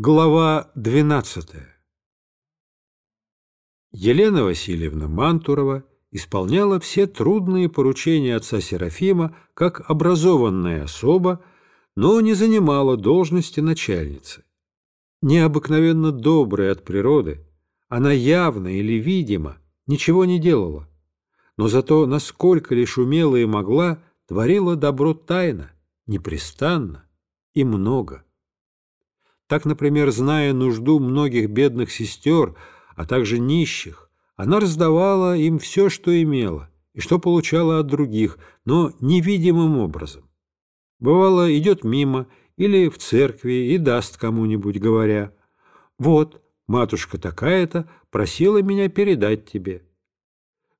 Глава 12 Елена Васильевна Мантурова исполняла все трудные поручения отца Серафима как образованная особа, но не занимала должности начальницы. Необыкновенно добрая от природы, она явно или видимо ничего не делала, но зато, насколько лишь умела и могла, творила добро тайно, непрестанно и много. Так, например, зная нужду многих бедных сестер, а также нищих, она раздавала им все, что имела, и что получала от других, но невидимым образом. Бывало, идет мимо или в церкви и даст кому-нибудь, говоря, «Вот, матушка такая-то просила меня передать тебе».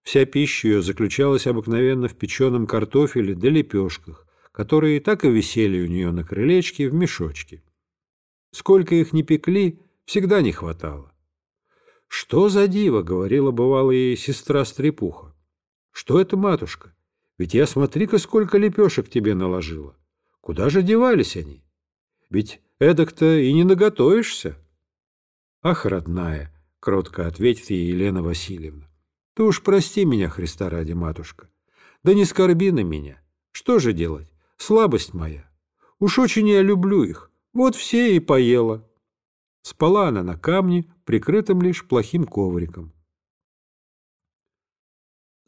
Вся пища ее заключалась обыкновенно в печеном картофеле да лепешках, которые так и висели у нее на крылечке в мешочке. Сколько их ни пекли, всегда не хватало. «Что за диво?» — говорила бывала ей сестра-стрепуха. «Что это, матушка? Ведь я смотри-ка, сколько лепешек тебе наложила. Куда же девались они? Ведь эдак-то и не наготовишься». «Ах, родная!» — кротко ответит ей Елена Васильевна. «Ты уж прости меня, Христа ради, матушка. Да не скорби на меня. Что же делать? Слабость моя. Уж очень я люблю их. Вот все и поела. Спала она на камне, прикрытом лишь плохим ковриком.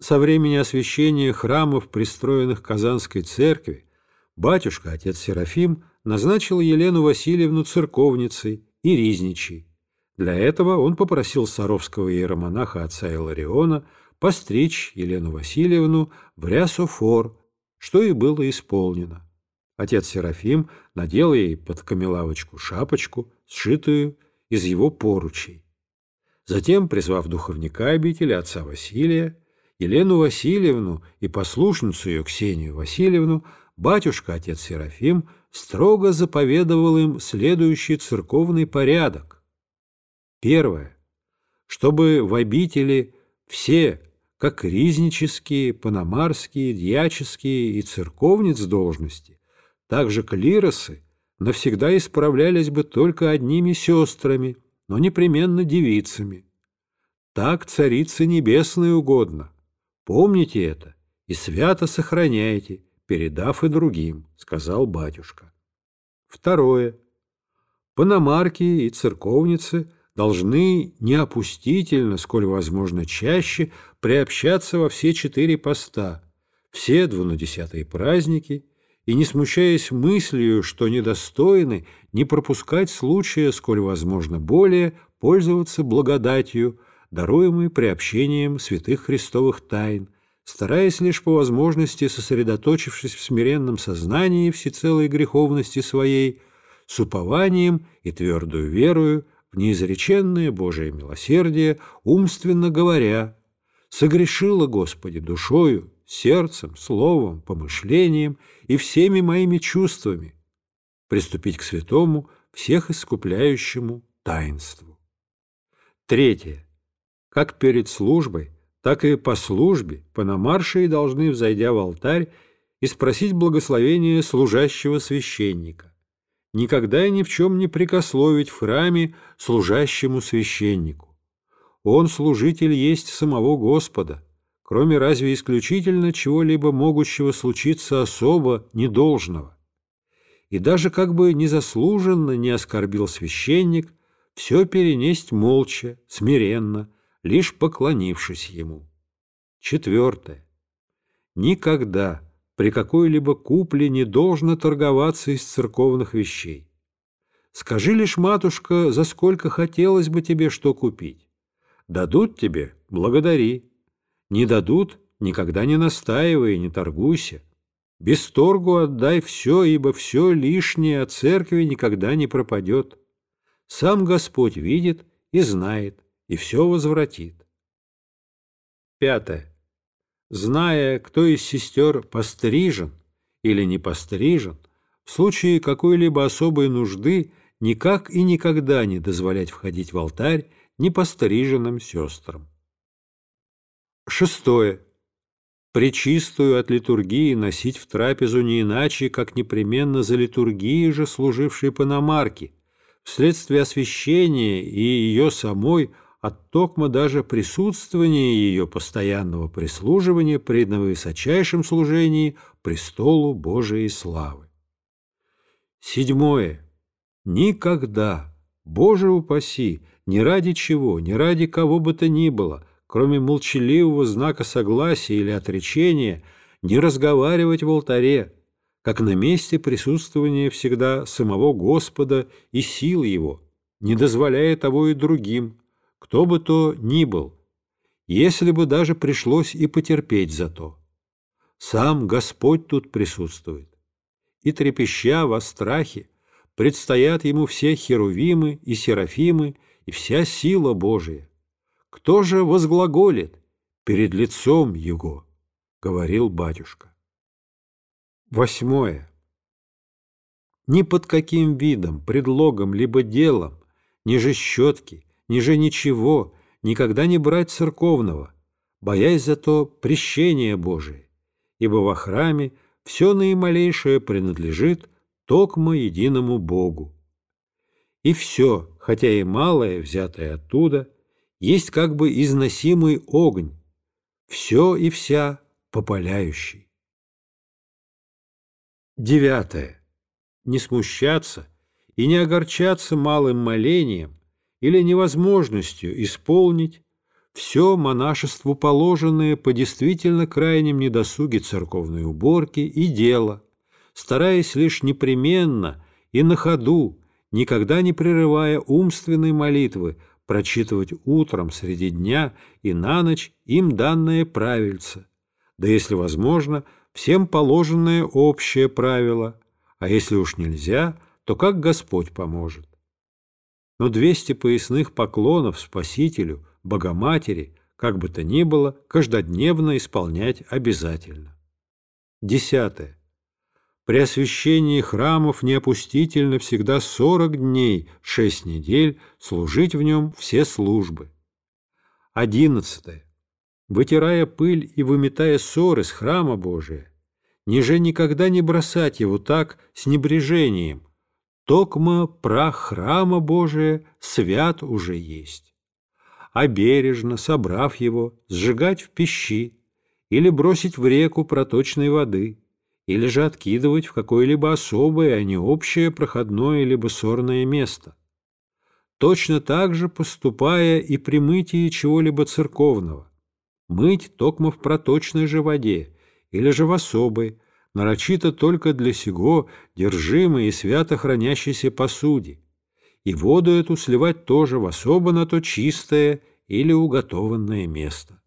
Со времени освящения храмов, пристроенных Казанской церкви, батюшка, отец Серафим, назначил Елену Васильевну церковницей и ризничей. Для этого он попросил саровского иеромонаха отца Илариона постричь Елену Васильевну в рясофор, что и было исполнено. Отец Серафим надел ей под камелавочку шапочку, сшитую из его поручей. Затем, призвав духовника обители отца Василия, Елену Васильевну и послушницу ее Ксению Васильевну, батюшка отец Серафим строго заповедовал им следующий церковный порядок. Первое. Чтобы в обители все, как ризнические, паномарские, дьяческие и церковниц должности, также клиросы навсегда исправлялись бы только одними сестрами, но непременно девицами. Так царице небесной угодно. Помните это и свято сохраняйте, передав и другим, сказал батюшка. Второе. Пономарки и церковницы должны неопустительно, сколь возможно чаще, приобщаться во все четыре поста, все двунадесятые праздники и, не смущаясь мыслью, что недостойны, не пропускать случая, сколь возможно более, пользоваться благодатью, даруемой приобщением святых христовых тайн, стараясь лишь по возможности, сосредоточившись в смиренном сознании всецелой греховности своей, с упованием и твердую верою в неизреченное Божие милосердие, умственно говоря, «Согрешила, Господи, душою, сердцем, словом, помышлением и всеми моими чувствами, приступить к святому, всех искупляющему таинству. Третье. Как перед службой, так и по службе пономаршие должны, взойдя в алтарь, и спросить благословения служащего священника. Никогда и ни в чем не прикословить в храме служащему священнику. Он служитель есть самого Господа – кроме разве исключительно чего-либо могущего случиться особо недолжного. И даже как бы незаслуженно не оскорбил священник, все перенесть молча, смиренно, лишь поклонившись ему. Четвертое. Никогда при какой-либо купле не должно торговаться из церковных вещей. Скажи лишь, матушка, за сколько хотелось бы тебе что купить. Дадут тебе – благодари. Не дадут, никогда не настаивай, не торгуйся. Без торгу отдай все, ибо все лишнее от церкви никогда не пропадет. Сам Господь видит и знает, и все возвратит. Пятое. Зная, кто из сестер пострижен или не пострижен, в случае какой-либо особой нужды никак и никогда не дозволять входить в алтарь непостриженным сестрам. Шестое. Пречистую от литургии носить в трапезу не иначе, как непременно за литургией же служившей паномарки, вследствие освящения и ее самой от токма даже присутствования ее постоянного прислуживания при наивысочайшем служении престолу Божией славы. Седьмое. Никогда, Боже упаси, ни ради чего, ни ради кого бы то ни было, кроме молчаливого знака согласия или отречения, не разговаривать в алтаре, как на месте присутствования всегда самого Господа и сил Его, не дозволяя того и другим, кто бы то ни был, если бы даже пришлось и потерпеть за то. Сам Господь тут присутствует. И трепеща во страхе, предстоят ему все херувимы и серафимы и вся сила Божия. Кто же возглаголит перед лицом Его? — говорил батюшка. Восьмое. Ни под каким видом, предлогом, либо делом, ни же щетки, ни же ничего, никогда не брать церковного, боясь зато прещения Божие, ибо во храме все наималейшее принадлежит токмо единому Богу. И все, хотя и малое, взятое оттуда, есть как бы износимый огонь, все и вся попаляющий. Девятое. Не смущаться и не огорчаться малым молением или невозможностью исполнить все монашеству положенное по действительно крайнем недосуге церковной уборки и дела, стараясь лишь непременно и на ходу, никогда не прерывая умственной молитвы, прочитывать утром, среди дня и на ночь им данное правильце, да если возможно – всем положенное общее правило, а если уж нельзя, то как Господь поможет. Но двести поясных поклонов Спасителю, Богоматери, как бы то ни было, каждодневно исполнять обязательно. Десятое. При освящении храмов неопустительно всегда сорок дней, шесть недель служить в нем все службы. Одиннадцатое вытирая пыль и выметая ссоры с храма Божия, ниже никогда не бросать его так с небрежением. Токма прах храма Божия свят уже есть. А бережно, собрав его, сжигать в пищи или бросить в реку проточной воды, или же откидывать в какое-либо особое, а не общее проходное либо сорное место. Точно так же поступая и при мытии чего-либо церковного, мыть токмо в проточной же воде или же в особой, нарочито только для сего держимой и свято хранящейся посуде, и воду эту сливать тоже в особо на то чистое или уготованное место.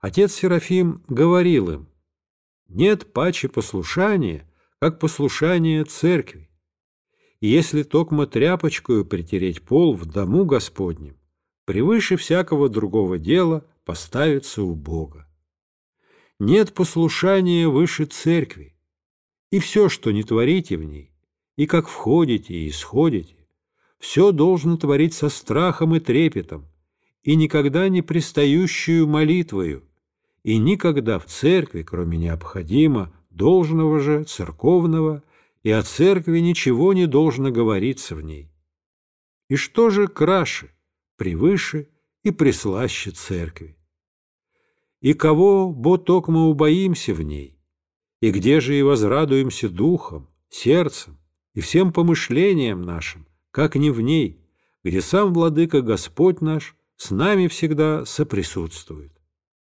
Отец Серафим говорил им, нет паче послушания, как послушание церкви. И если токмо тряпочкою притереть пол в дому Господнем, превыше всякого другого дела поставиться у Бога. Нет послушания выше церкви, и все, что не творите в ней, и как входите и исходите, все должно творить со страхом и трепетом, и никогда не пристающую молитвою, и никогда в церкви, кроме необходимо, должного же, церковного, и о церкви ничего не должно говориться в ней. И что же краше, превыше и прислаще церкви? и кого боток мы убоимся в ней, и где же и возрадуемся духом, сердцем и всем помышлением нашим, как не в ней, где сам Владыка Господь наш с нами всегда соприсутствует.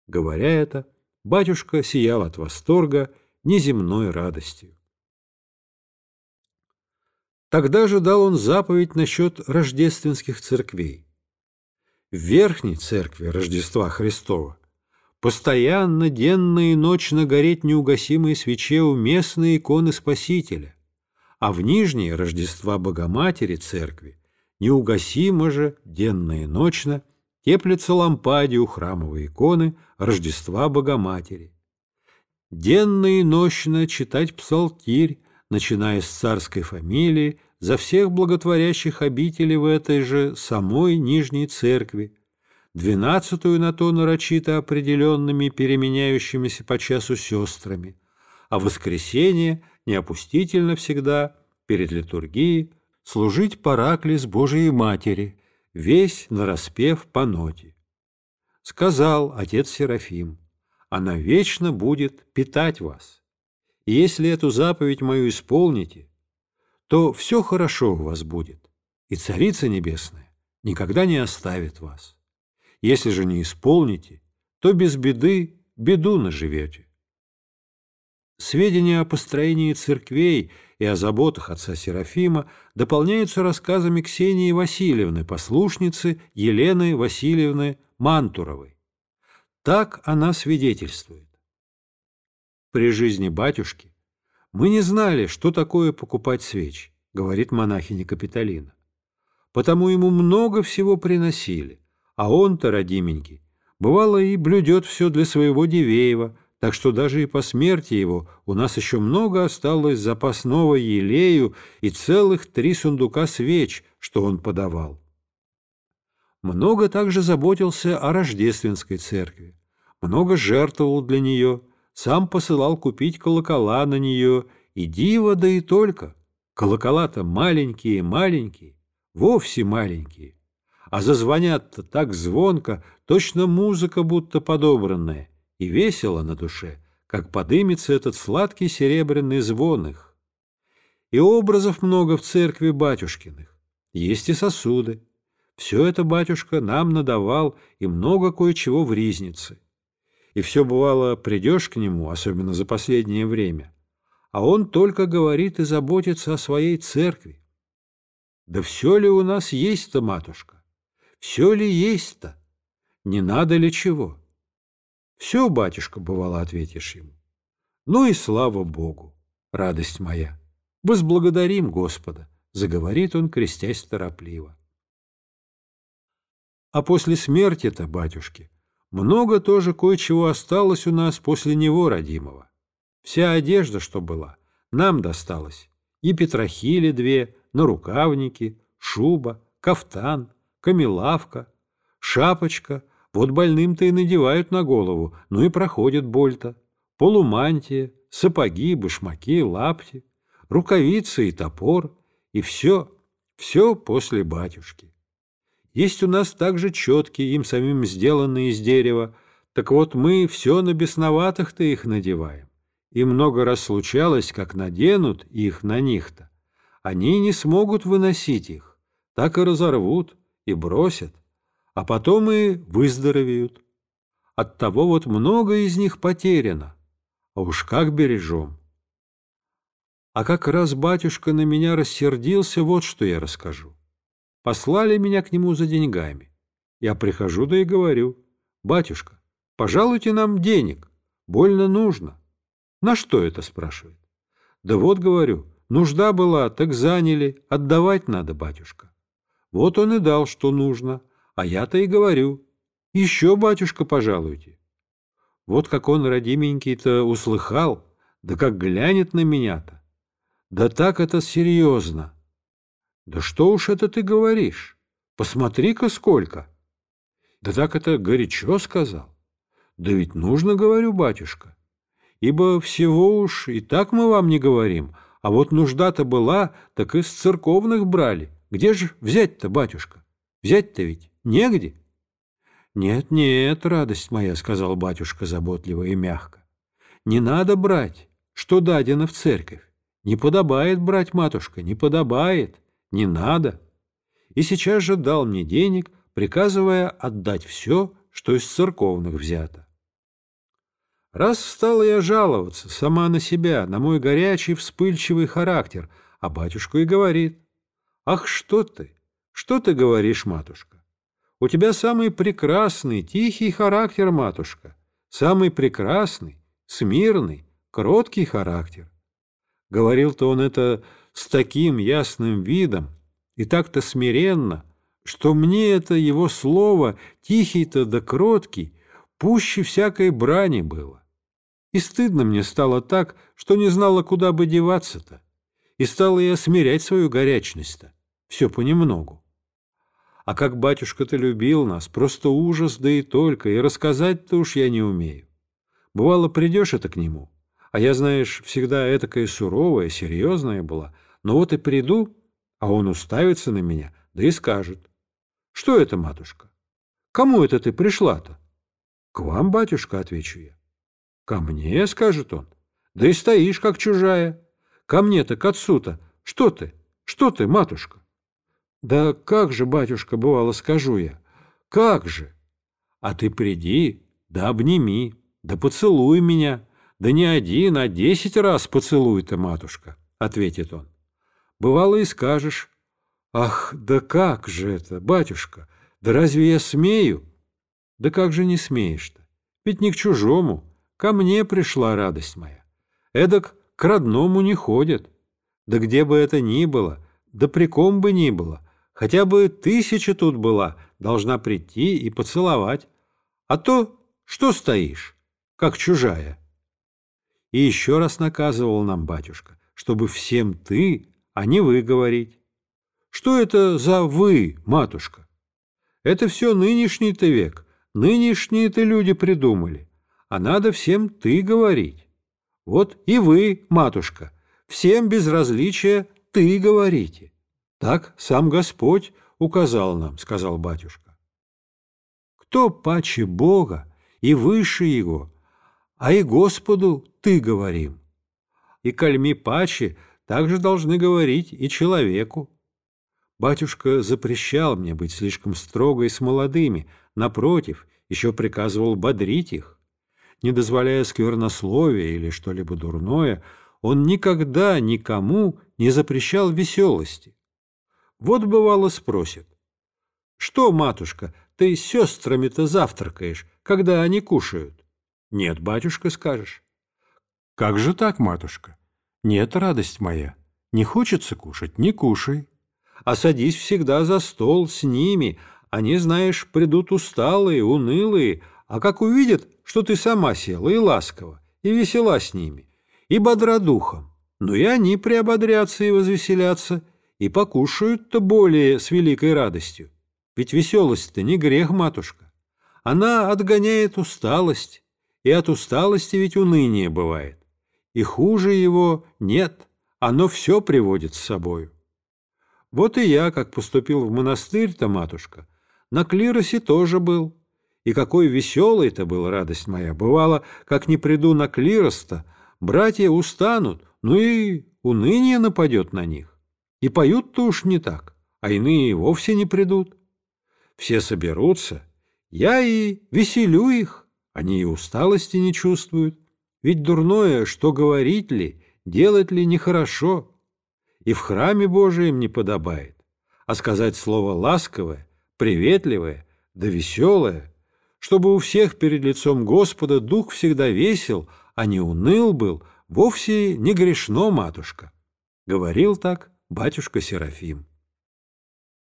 Говоря это, батюшка сиял от восторга неземной радостью. Тогда же дал он заповедь насчет рождественских церквей. В верхней церкви Рождества Христова Постоянно, денно и ночно гореть неугасимые свече у местной иконы Спасителя, а в нижней Рождества Богоматери церкви неугасимо же, денно и ночно, теплится лампаде у храмовой иконы Рождества Богоматери. Денно и ночно читать псалтирь, начиная с царской фамилии, за всех благотворящих обителей в этой же самой Нижней Церкви, двенадцатую на то нарочито определенными переменяющимися по часу сестрами, а воскресенье неопустительно всегда перед литургией служить Параклис Божией Матери, весь нараспев по ноте. Сказал отец Серафим, она вечно будет питать вас. И если эту заповедь мою исполните, то все хорошо у вас будет, и Царица Небесная никогда не оставит вас. Если же не исполните, то без беды беду наживете. Сведения о построении церквей и о заботах отца Серафима дополняются рассказами Ксении Васильевны, послушницы Елены Васильевны Мантуровой. Так она свидетельствует. При жизни батюшки мы не знали, что такое покупать свечи, говорит монахиня Капитолина. Потому ему много всего приносили, а он-то, родименький, бывало и блюдет все для своего Дивеева, так что даже и по смерти его у нас еще много осталось запасного елею и целых три сундука свеч, что он подавал. Много также заботился о рождественской церкви, много жертвовал для нее, сам посылал купить колокола на нее, и диво, да и только. Колокола-то маленькие-маленькие, вовсе маленькие, а зазвонят-то так звонко, точно музыка будто подобранная, и весело на душе, как подымется этот сладкий серебряный звон их. И образов много в церкви батюшкиных, есть и сосуды. Все это батюшка нам надавал и много кое-чего в ризнице. И все бывало, придешь к нему, особенно за последнее время, а он только говорит и заботится о своей церкви. Да все ли у нас есть-то, матушка? Все ли есть-то? Не надо ли чего? Все, батюшка, бывало, ответишь ему. Ну и слава Богу, радость моя. Возблагодарим Господа, заговорит он, крестясь торопливо. А после смерти-то, батюшки, много тоже кое-чего осталось у нас после него, родимого. Вся одежда, что была, нам досталась. И петрохили две, нарукавники, шуба, кафтан, камелавка, шапочка — вот больным-то и надевают на голову, ну и проходит боль-то. Полумантия, сапоги, башмаки, лапти, рукавицы и топор, и все, все после батюшки. Есть у нас также четки, им самим сделанные из дерева, так вот мы все на бесноватых-то их надеваем. И много раз случалось, как наденут их на них-то. Они не смогут выносить их, так и разорвут и бросят а потом и выздоровеют. Оттого вот много из них потеряно, а уж как бережем. А как раз батюшка на меня рассердился, вот что я расскажу. Послали меня к нему за деньгами. Я прихожу, да и говорю, «Батюшка, пожалуйте нам денег, больно нужно». «На что это?» – спрашивает. «Да вот, говорю, нужда была, так заняли, отдавать надо, батюшка». Вот он и дал, что нужно – а я-то и говорю, еще, батюшка, пожалуйте. Вот как он, родименький-то, услыхал, да как глянет на меня-то. Да так это серьезно. Да что уж это ты говоришь? Посмотри-ка сколько. Да так это горячо сказал. Да ведь нужно, говорю, батюшка. Ибо всего уж и так мы вам не говорим, а вот нужда-то была, так из церковных брали. Где же взять-то, батюшка? Взять-то ведь Негде? Нет, нет, радость моя, сказал батюшка заботливо и мягко. Не надо брать, что дадено в церковь. Не подобает брать, матушка, не подобает, не надо. И сейчас же дал мне денег, приказывая отдать все, что из церковных взято. Раз стала я жаловаться сама на себя, на мой горячий, вспыльчивый характер, а батюшка и говорит, «Ах, что ты, что ты говоришь, матушка? У тебя самый прекрасный, тихий характер, матушка, самый прекрасный, смирный, кроткий характер. Говорил-то он это с таким ясным видом и так-то смиренно, что мне это его слово, тихий-то да кроткий, пуще всякой брани было. И стыдно мне стало так, что не знала, куда бы деваться-то, и стала я смирять свою горячность-то, все понемногу. А как батюшка-то любил нас, просто ужас, да и только, и рассказать-то уж я не умею. Бывало, придешь это к нему, а я, знаешь, всегда этакая суровая, серьезная была, но вот и приду, а он уставится на меня, да и скажет. Что это, матушка? Кому это ты пришла-то? К вам, батюшка, отвечу я. Ко мне, скажет он. Да и стоишь, как чужая. Ко мне-то, к отцу-то. Что ты? Что ты, матушка? Да как же, батюшка, бывало, скажу я. Как же? А ты приди, да обними, да поцелуй меня. Да не один, а десять раз поцелуй ты, матушка, ответит он. Бывало и скажешь. Ах, да как же это, батюшка, да разве я смею? Да как же не смеешь-то? Ведь не к чужому, ко мне пришла радость моя. Эдак к родному не ходят. Да где бы это ни было, да при ком бы ни было, хотя бы тысяча тут была, должна прийти и поцеловать. А то что стоишь, как чужая? И еще раз наказывал нам батюшка, чтобы всем ты, а не вы говорить. Что это за «вы», матушка? Это все нынешний-то век, нынешние-то люди придумали, а надо всем «ты» говорить. Вот и вы, матушка, всем без различия «ты» говорите. Так сам Господь указал нам, сказал батюшка. Кто паче Бога и выше Его, а и Господу «ты» говорим. И кальми паче также должны говорить и человеку. Батюшка запрещал мне быть слишком строгой с молодыми, напротив, еще приказывал бодрить их. Не дозволяя сквернословия или что-либо дурное, он никогда никому не запрещал веселости. Вот бывало спросит, «Что, матушка, ты с сестрами-то завтракаешь, когда они кушают?» «Нет, батюшка, скажешь». «Как же так, матушка?» «Нет, радость моя, не хочется кушать, не кушай» а садись всегда за стол с ними. Они, знаешь, придут усталые, унылые, а как увидят, что ты сама села и ласково, и весела с ними, и бодра духом, ну и они приободрятся и возвеселятся, и покушают-то более с великой радостью. Ведь веселость-то не грех, матушка. Она отгоняет усталость, и от усталости ведь уныние бывает. И хуже его нет, оно все приводит с собою. Вот и я, как поступил в монастырь-то, матушка, на клиросе тоже был. И какой веселой это был, радость моя. Бывало, как не приду на клирос-то, братья устанут, ну и уныние нападет на них. И поют-то уж не так, а иные вовсе не придут. Все соберутся, я и веселю их, они и усталости не чувствуют. Ведь дурное, что говорить ли, делать ли нехорошо и в храме Божием не подобает, а сказать слово ласковое, приветливое, да веселое, чтобы у всех перед лицом Господа дух всегда весел, а не уныл был, вовсе не грешно, матушка. Говорил так батюшка Серафим.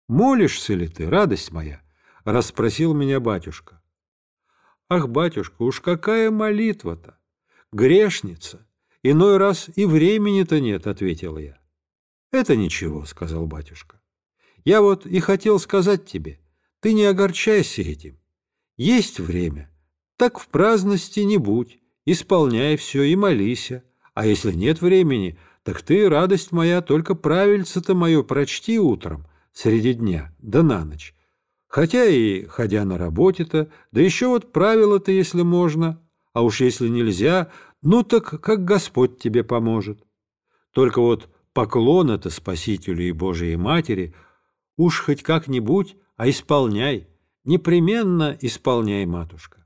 «Молишься ли ты, радость моя?» — расспросил меня батюшка. «Ах, батюшка, уж какая молитва-то! Грешница! Иной раз и времени-то нет», — ответил я. «Это ничего», — сказал батюшка. «Я вот и хотел сказать тебе, ты не огорчайся этим. Есть время, так в праздности не будь, исполняй все и молися, а если нет времени, так ты, радость моя, только правильце-то мое прочти утром, среди дня, да на ночь. Хотя и ходя на работе-то, да еще вот правила-то, если можно, а уж если нельзя, ну так как Господь тебе поможет. Только вот поклон это Спасителю и Божией Матери, уж хоть как-нибудь, а исполняй, непременно исполняй, матушка.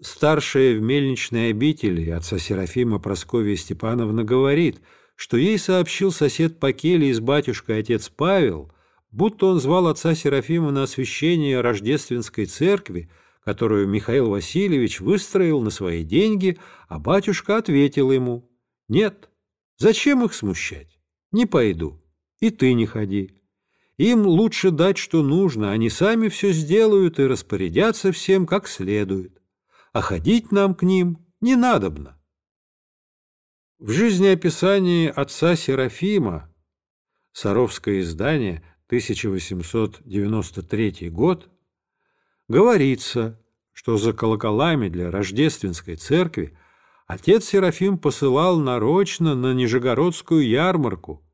Старшая в мельничной обители отца Серафима Прасковья Степановна говорит, что ей сообщил сосед по келье с батюшкой отец Павел, будто он звал отца Серафима на освящение рождественской церкви, которую Михаил Васильевич выстроил на свои деньги, а батюшка ответил ему «Нет, Зачем их смущать? Не пойду. И ты не ходи. Им лучше дать, что нужно, они сами все сделают и распорядятся всем как следует. А ходить нам к ним не надобно. В жизнеописании отца Серафима, Саровское издание, 1893 год, говорится, что за колоколами для рождественской церкви Отец Серафим посылал нарочно на Нижегородскую ярмарку,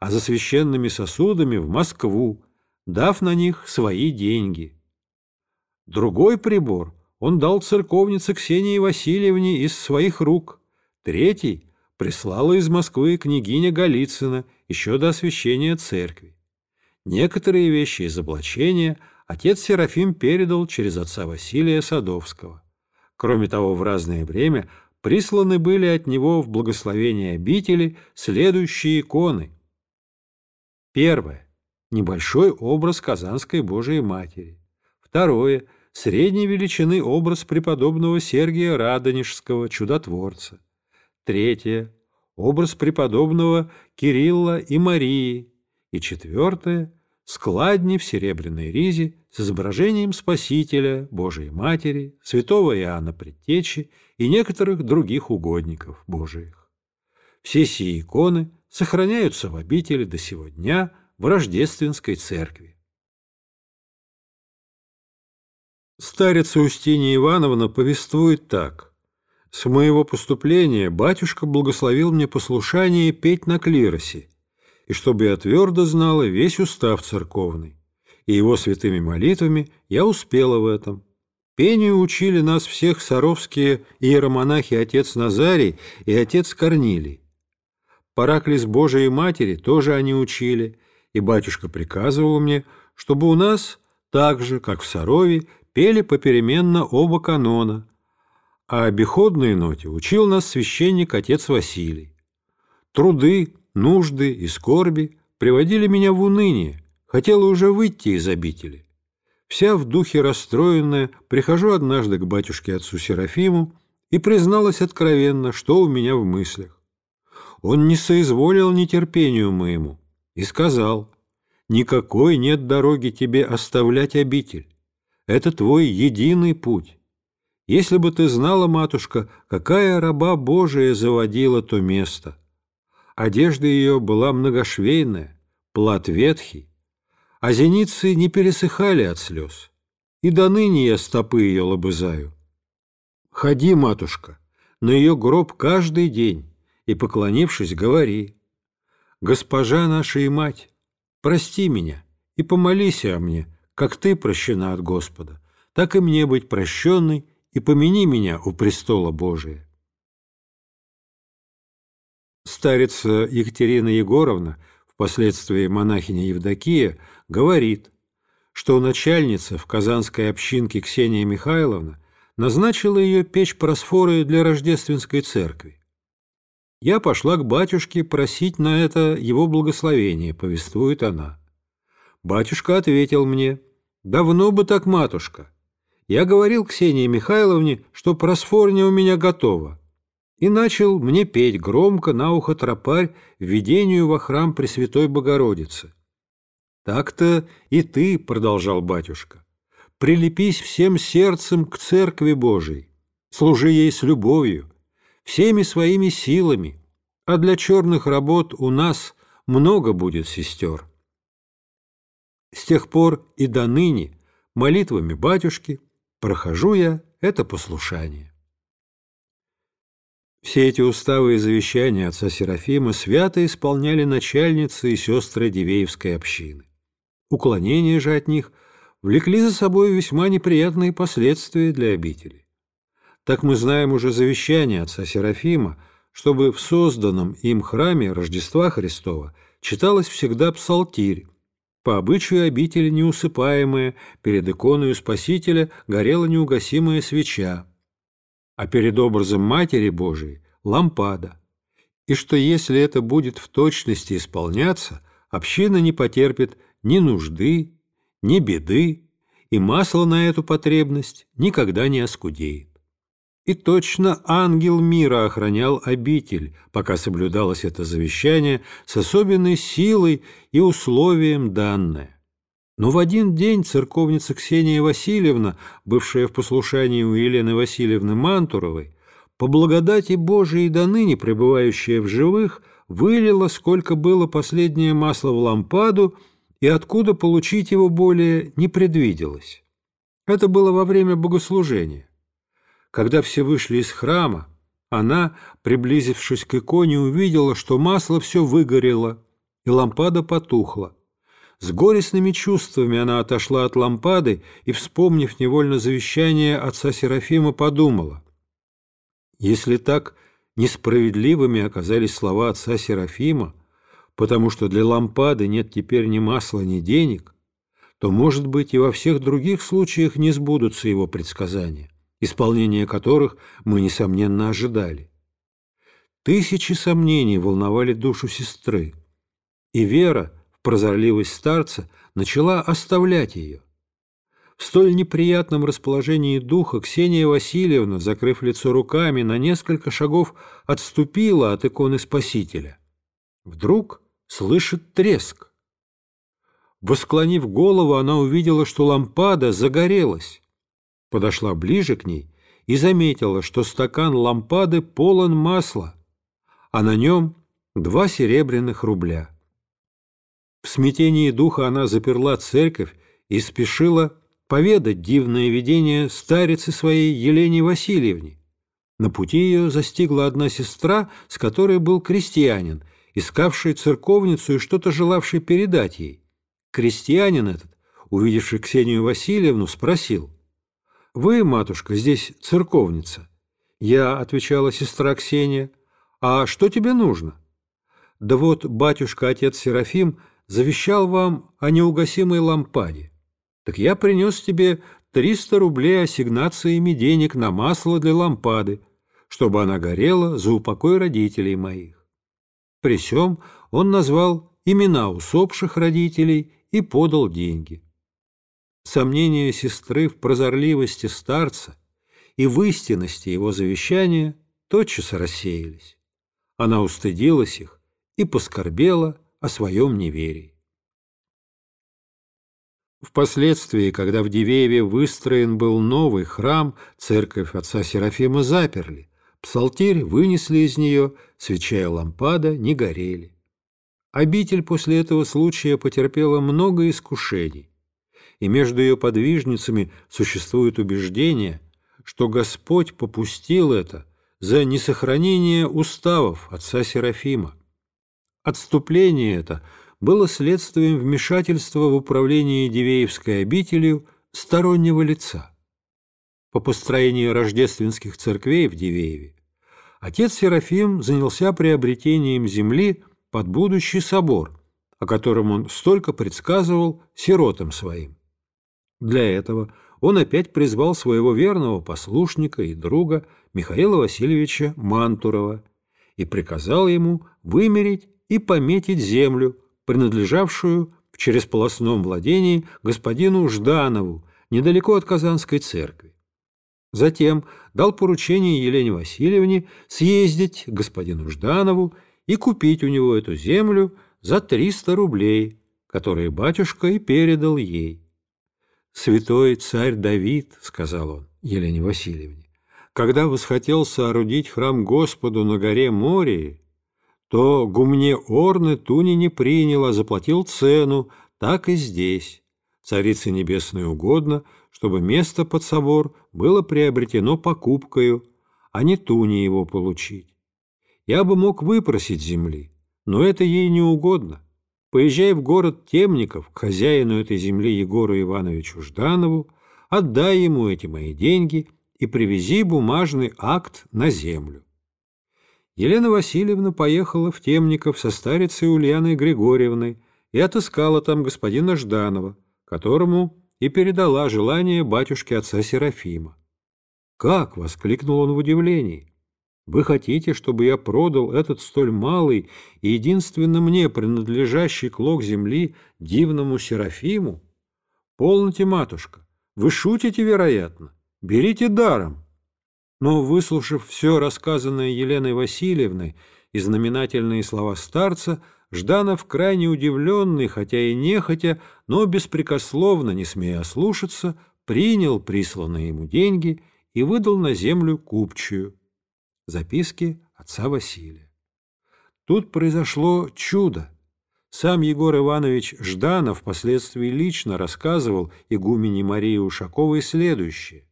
а за священными сосудами в Москву, дав на них свои деньги. Другой прибор он дал церковнице Ксении Васильевне из своих рук, третий прислала из Москвы княгиня Голицына еще до освящения церкви. Некоторые вещи из облачения отец Серафим передал через отца Василия Садовского. Кроме того, в разное время присланы были от него в благословение обители следующие иконы. Первое. Небольшой образ Казанской Божией Матери. Второе. Средней величины образ преподобного Сергия Радонежского, чудотворца. Третье. Образ преподобного Кирилла и Марии. И четвертое. Складни в серебряной ризе с изображением Спасителя, Божией Матери, святого Иоанна Предтечи и некоторых других угодников Божиих. Все сии иконы сохраняются в обители до сего дня в Рождественской церкви. Старица Устинья Ивановна повествует так. «С моего поступления батюшка благословил мне послушание петь на клиросе, и чтобы я твердо знала весь устав церковный и его святыми молитвами я успела в этом. Пению учили нас всех саровские иеромонахи отец Назарий и отец Корнилий. Параклис Божией Матери тоже они учили, и батюшка приказывал мне, чтобы у нас, так же, как в Сарове, пели попеременно оба канона, а обиходные ноте учил нас священник отец Василий. Труды, нужды и скорби приводили меня в уныние, Хотела уже выйти из обители. Вся в духе расстроенная, прихожу однажды к батюшке отцу Серафиму и призналась откровенно, что у меня в мыслях. Он не соизволил нетерпению моему и сказал, «Никакой нет дороги тебе оставлять обитель. Это твой единый путь. Если бы ты знала, матушка, какая раба Божия заводила то место. Одежда ее была многошвейная, плат ветхий, а зеницы не пересыхали от слез, и до ныне я стопы ее лобызаю. Ходи, матушка, на ее гроб каждый день, и, поклонившись, говори, «Госпожа наша и мать, прости меня и помолись о мне, как ты прощена от Господа, так и мне быть прощенной, и помяни меня у престола Божия». Старица Екатерина Егоровна – впоследствии монахиня Евдокия, говорит, что начальница в казанской общинке Ксения Михайловна назначила ее печь просфоры для рождественской церкви. Я пошла к батюшке просить на это его благословение, повествует она. Батюшка ответил мне, «Давно бы так, матушка. Я говорил Ксении Михайловне, что просфорня у меня готова, и начал мне петь громко на ухо тропарь введению во храм Пресвятой Богородицы. «Так-то и ты, — продолжал батюшка, — прилепись всем сердцем к Церкви Божией, служи ей с любовью, всеми своими силами, а для черных работ у нас много будет сестер». С тех пор и до ныне молитвами батюшки прохожу я это послушание. Все эти уставы и завещания отца Серафима свято исполняли начальницы и сестры Дивеевской общины. Уклонения же от них влекли за собой весьма неприятные последствия для обители. Так мы знаем уже завещание отца Серафима, чтобы в созданном им храме Рождества Христова читалось всегда псалтирь, по обычаю обители неусыпаемая, перед иконой Спасителя горела неугасимая свеча, а перед образом Матери Божией – лампада, и что если это будет в точности исполняться, община не потерпит ни нужды, ни беды, и масло на эту потребность никогда не оскудеет. И точно ангел мира охранял обитель, пока соблюдалось это завещание с особенной силой и условием данное. Но в один день церковница Ксения Васильевна, бывшая в послушании у Елены Васильевны Мантуровой, по благодати Божией до ныне пребывающая в живых, вылила, сколько было последнее масло в лампаду, и откуда получить его более не предвиделось. Это было во время богослужения. Когда все вышли из храма, она, приблизившись к иконе, увидела, что масло все выгорело, и лампада потухла. С горестными чувствами она отошла от лампады и, вспомнив невольно завещание отца Серафима, подумала. Если так несправедливыми оказались слова отца Серафима, потому что для лампады нет теперь ни масла, ни денег, то, может быть, и во всех других случаях не сбудутся его предсказания, исполнение которых мы, несомненно, ожидали. Тысячи сомнений волновали душу сестры, и вера – прозорливость старца начала оставлять ее. В столь неприятном расположении духа Ксения Васильевна, закрыв лицо руками, на несколько шагов отступила от иконы Спасителя. Вдруг слышит треск. Восклонив голову, она увидела, что лампада загорелась. Подошла ближе к ней и заметила, что стакан лампады полон масла, а на нем два серебряных рубля. В смятении духа она заперла церковь и спешила поведать дивное видение старицы своей Елене Васильевне. На пути ее застигла одна сестра, с которой был крестьянин, искавший церковницу и что-то желавший передать ей. Крестьянин этот, увидевший Ксению Васильевну, спросил, «Вы, матушка, здесь церковница?» «Я», — отвечала сестра Ксения, «а что тебе нужно?» «Да вот батюшка-отец Серафим — завещал вам о неугасимой лампаде. Так я принес тебе 300 рублей ассигнациями денег на масло для лампады, чтобы она горела за упокой родителей моих. При сём он назвал имена усопших родителей и подал деньги. Сомнения сестры в прозорливости старца и в истинности его завещания тотчас рассеялись. Она устыдилась их и поскорбела о своем неверии. Впоследствии, когда в Дивееве выстроен был новый храм, церковь отца Серафима заперли, псалтирь вынесли из нее, свеча и лампада не горели. Обитель после этого случая потерпела много искушений, и между ее подвижницами существует убеждение, что Господь попустил это за несохранение уставов отца Серафима. Отступление это было следствием вмешательства в управление Дивеевской обителью стороннего лица. По построению рождественских церквей в Дивееве отец Серафим занялся приобретением земли под будущий собор, о котором он столько предсказывал сиротам своим. Для этого он опять призвал своего верного послушника и друга Михаила Васильевича Мантурова и приказал ему вымерить и пометить землю, принадлежавшую в чересполосном владении господину Жданову, недалеко от Казанской церкви. Затем дал поручение Елене Васильевне съездить к господину Жданову и купить у него эту землю за 300 рублей, которые батюшка и передал ей. «Святой царь Давид», — сказал он Елене Васильевне, «когда восхотел соорудить храм Господу на горе Мории, то гумне Орны Туни не принял, а заплатил цену, так и здесь. Царице Небесной угодно, чтобы место под собор было приобретено покупкою, а не Туни его получить. Я бы мог выпросить земли, но это ей не угодно. Поезжай в город Темников к хозяину этой земли Егору Ивановичу Жданову, отдай ему эти мои деньги и привези бумажный акт на землю. Елена Васильевна поехала в Темников со старицей Ульяной Григорьевной и отыскала там господина Жданова, которому и передала желание батюшки отца Серафима. «Как?» — воскликнул он в удивлении. «Вы хотите, чтобы я продал этот столь малый и единственно мне принадлежащий клок земли дивному Серафиму? Полноте, матушка, вы шутите, вероятно. Берите даром». Но, выслушав все рассказанное Еленой Васильевной и знаменательные слова старца, Жданов, крайне удивленный, хотя и нехотя, но беспрекословно, не смея ослушаться, принял присланные ему деньги и выдал на землю купчую. Записки отца Василия. Тут произошло чудо. Сам Егор Иванович Жданов впоследствии лично рассказывал игумене Марии Ушаковой следующее.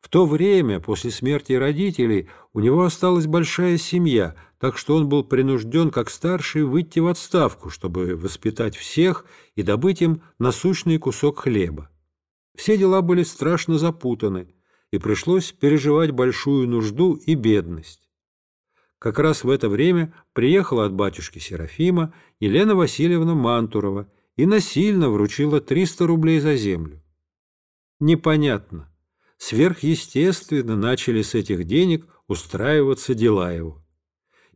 В то время, после смерти родителей, у него осталась большая семья, так что он был принужден, как старший, выйти в отставку, чтобы воспитать всех и добыть им насущный кусок хлеба. Все дела были страшно запутаны, и пришлось переживать большую нужду и бедность. Как раз в это время приехала от батюшки Серафима Елена Васильевна Мантурова и насильно вручила 300 рублей за землю. Непонятно, сверхъестественно начали с этих денег устраиваться дела его.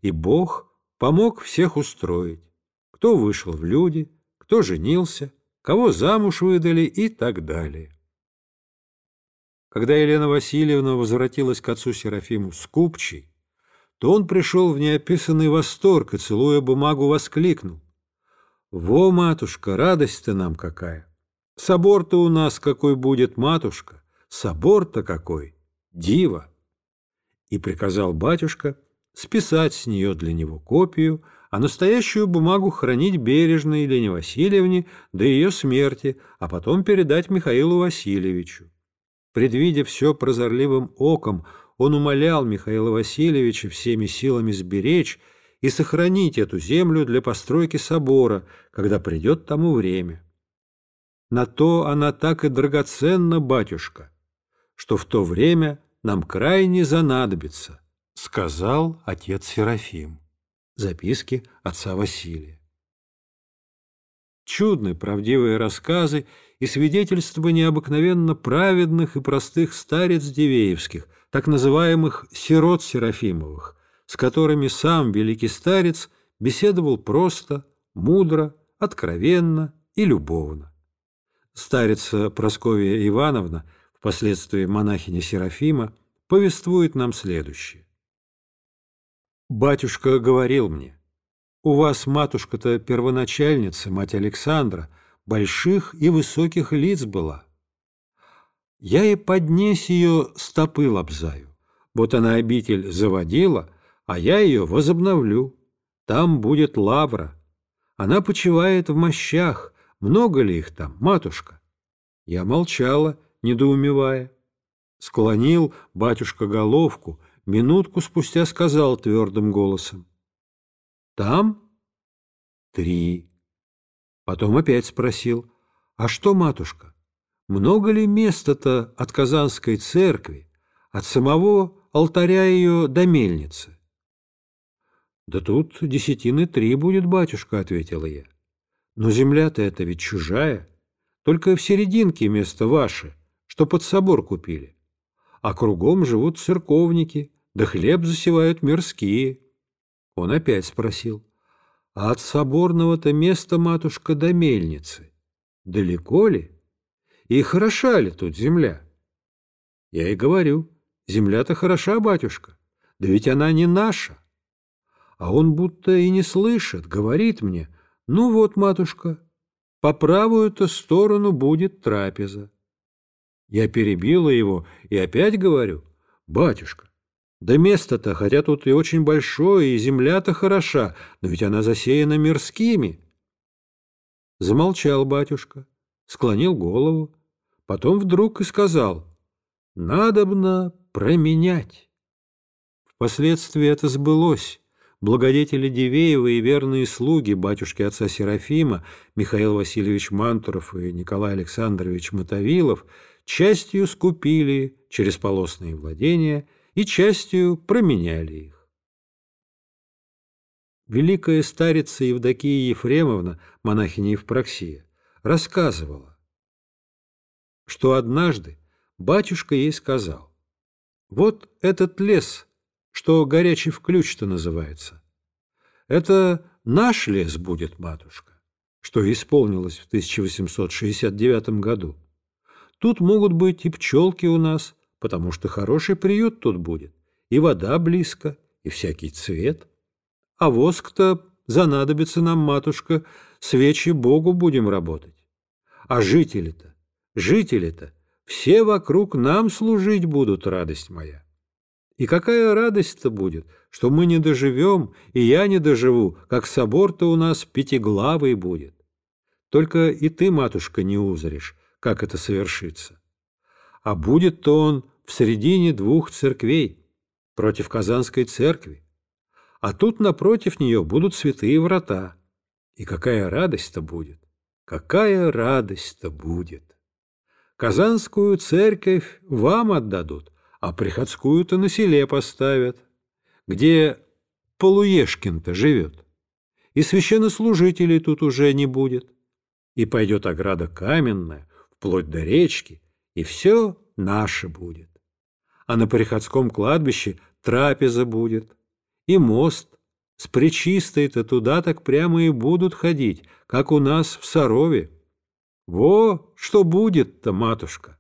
И Бог помог всех устроить. Кто вышел в люди, кто женился, кого замуж выдали и так далее. Когда Елена Васильевна возвратилась к отцу Серафиму с купчей, то он пришел в неописанный восторг и, целуя бумагу, воскликнул. «Во, матушка, радость-то нам какая! Собор-то у нас какой будет, матушка! Собор-то какой! Дива!» И приказал батюшка списать с нее для него копию, а настоящую бумагу хранить бережно Елене Васильевне до ее смерти, а потом передать Михаилу Васильевичу. Предвидя все прозорливым оком, он умолял Михаила Васильевича всеми силами сберечь и сохранить эту землю для постройки собора, когда придет тому время. На то она так и драгоценна, батюшка, что в то время нам крайне занадобится, сказал отец Серафим. Записки отца Василия. Чудны правдивые рассказы и свидетельства необыкновенно праведных и простых старец Дивеевских, так называемых «сирот Серафимовых», с которыми сам великий старец беседовал просто, мудро, откровенно и любовно. Старица Просковья Ивановна, впоследствии монахиня Серафима, повествует нам следующее. «Батюшка говорил мне, у вас, матушка-то, первоначальница, мать Александра, больших и высоких лиц была. Я и поднес ее стопы лобзаю. Вот она обитель заводила, а я ее возобновлю. Там будет лавра. Она почивает в мощах. Много ли их там, матушка? Я молчала, недоумевая. Склонил батюшка головку, минутку спустя сказал твердым голосом. Там? Три. Потом опять спросил, а что, матушка, много ли места-то от Казанской церкви, от самого алтаря ее до мельницы? Да тут десятины три будет, батюшка, ответила я. Но земля-то это ведь чужая, только в серединке место ваше, что под собор купили. А кругом живут церковники, да хлеб засевают мирские. Он опять спросил, а от соборного-то места, матушка, до мельницы далеко ли? И хороша ли тут земля? Я и говорю, земля-то хороша, батюшка, да ведь она не наша. А он будто и не слышит, говорит мне, ну вот, матушка, по правую-то сторону будет трапеза. Я перебила его и опять говорю, батюшка, да место-то, хотя тут и очень большое, и земля-то хороша, но ведь она засеяна мирскими. Замолчал батюшка, склонил голову, потом вдруг и сказал, «Надобно променять». Впоследствии это сбылось. Благодетели Дивеева и верные слуги батюшки отца Серафима Михаил Васильевич Мантуров и Николай Александрович Мотовилов частью скупили через полосные владения и частью променяли их. Великая старица Евдокия Ефремовна, монахиня Евпроксия, рассказывала, что однажды батюшка ей сказал, «Вот этот лес, что горячий в ключ-то называется, это наш лес будет, матушка, что исполнилось в 1869 году. Тут могут быть и пчелки у нас, потому что хороший приют тут будет, и вода близко, и всякий цвет. А воск-то занадобится нам, матушка, свечи Богу будем работать. А жители-то, жители-то, все вокруг нам служить будут, радость моя. И какая радость-то будет, что мы не доживем, и я не доживу, как собор-то у нас пятиглавый будет. Только и ты, матушка, не узришь, как это совершится. А будет-то он в середине двух церквей, против Казанской церкви. А тут напротив нее будут святые врата. И какая радость-то будет! Какая радость-то будет! Казанскую церковь вам отдадут, а приходскую-то на селе поставят, где Полуешкин-то живет. И священнослужителей тут уже не будет. И пойдет ограда каменная, вплоть до речки, и все наше будет. А на приходском кладбище трапеза будет, и мост с причистой-то туда так прямо и будут ходить, как у нас в Сарове. Во, что будет-то, матушка!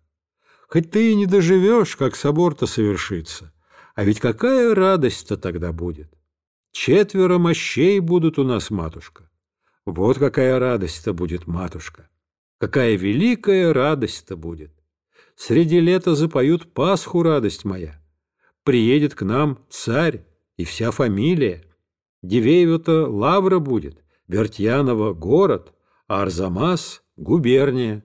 Хоть ты и не доживешь, как собор-то совершится, а ведь какая радость-то тогда будет! Четверо мощей будут у нас, матушка. Вот какая радость-то будет, матушка! Какая великая радость-то будет! Среди лета запоют Пасху, радость моя. Приедет к нам царь и вся фамилия. Дивеева-то лавра будет, Вертьянова — город, а Арзамас — губерния.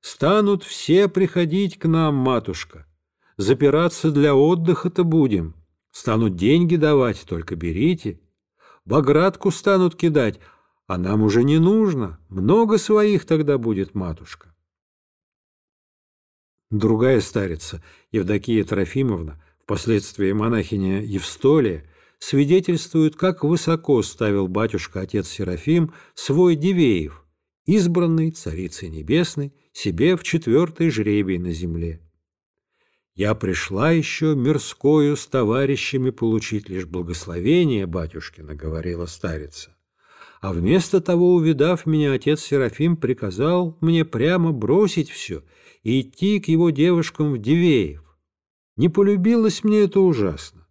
Станут все приходить к нам, матушка. Запираться для отдыха-то будем. Станут деньги давать, только берите. Багратку станут кидать, а нам уже не нужно. Много своих тогда будет, матушка. Другая старица, Евдокия Трофимовна, впоследствии монахиня Евстолия, свидетельствует, как высоко ставил батюшка-отец Серафим свой Дивеев, избранный Царицей Небесной, себе в четвертый жребий на земле. Я пришла еще мирскою с товарищами получить лишь благословение батюшкина, говорила старица. А вместо того, увидав меня, отец Серафим приказал мне прямо бросить все и идти к его девушкам в Дивеев. Не полюбилось мне это ужасно.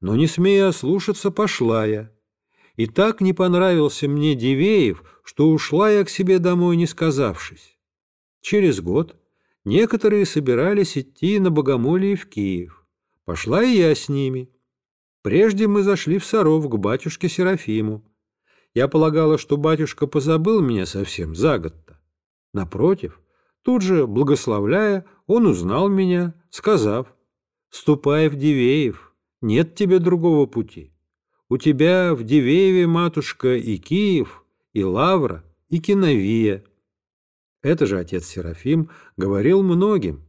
Но, не смея ослушаться, пошла я. И так не понравился мне Дивеев, что ушла я к себе домой, не сказавшись. Через год некоторые собирались идти на богомолие в Киев. Пошла и я с ними. Прежде мы зашли в Саров к батюшке Серафиму. Я полагала, что батюшка позабыл меня совсем за год-то. Напротив, тут же, благословляя, он узнал меня, сказав, «Ступай в Дивеев, нет тебе другого пути. У тебя в Дивееве, матушка, и Киев, и Лавра, и Киновия». Это же отец Серафим говорил многим.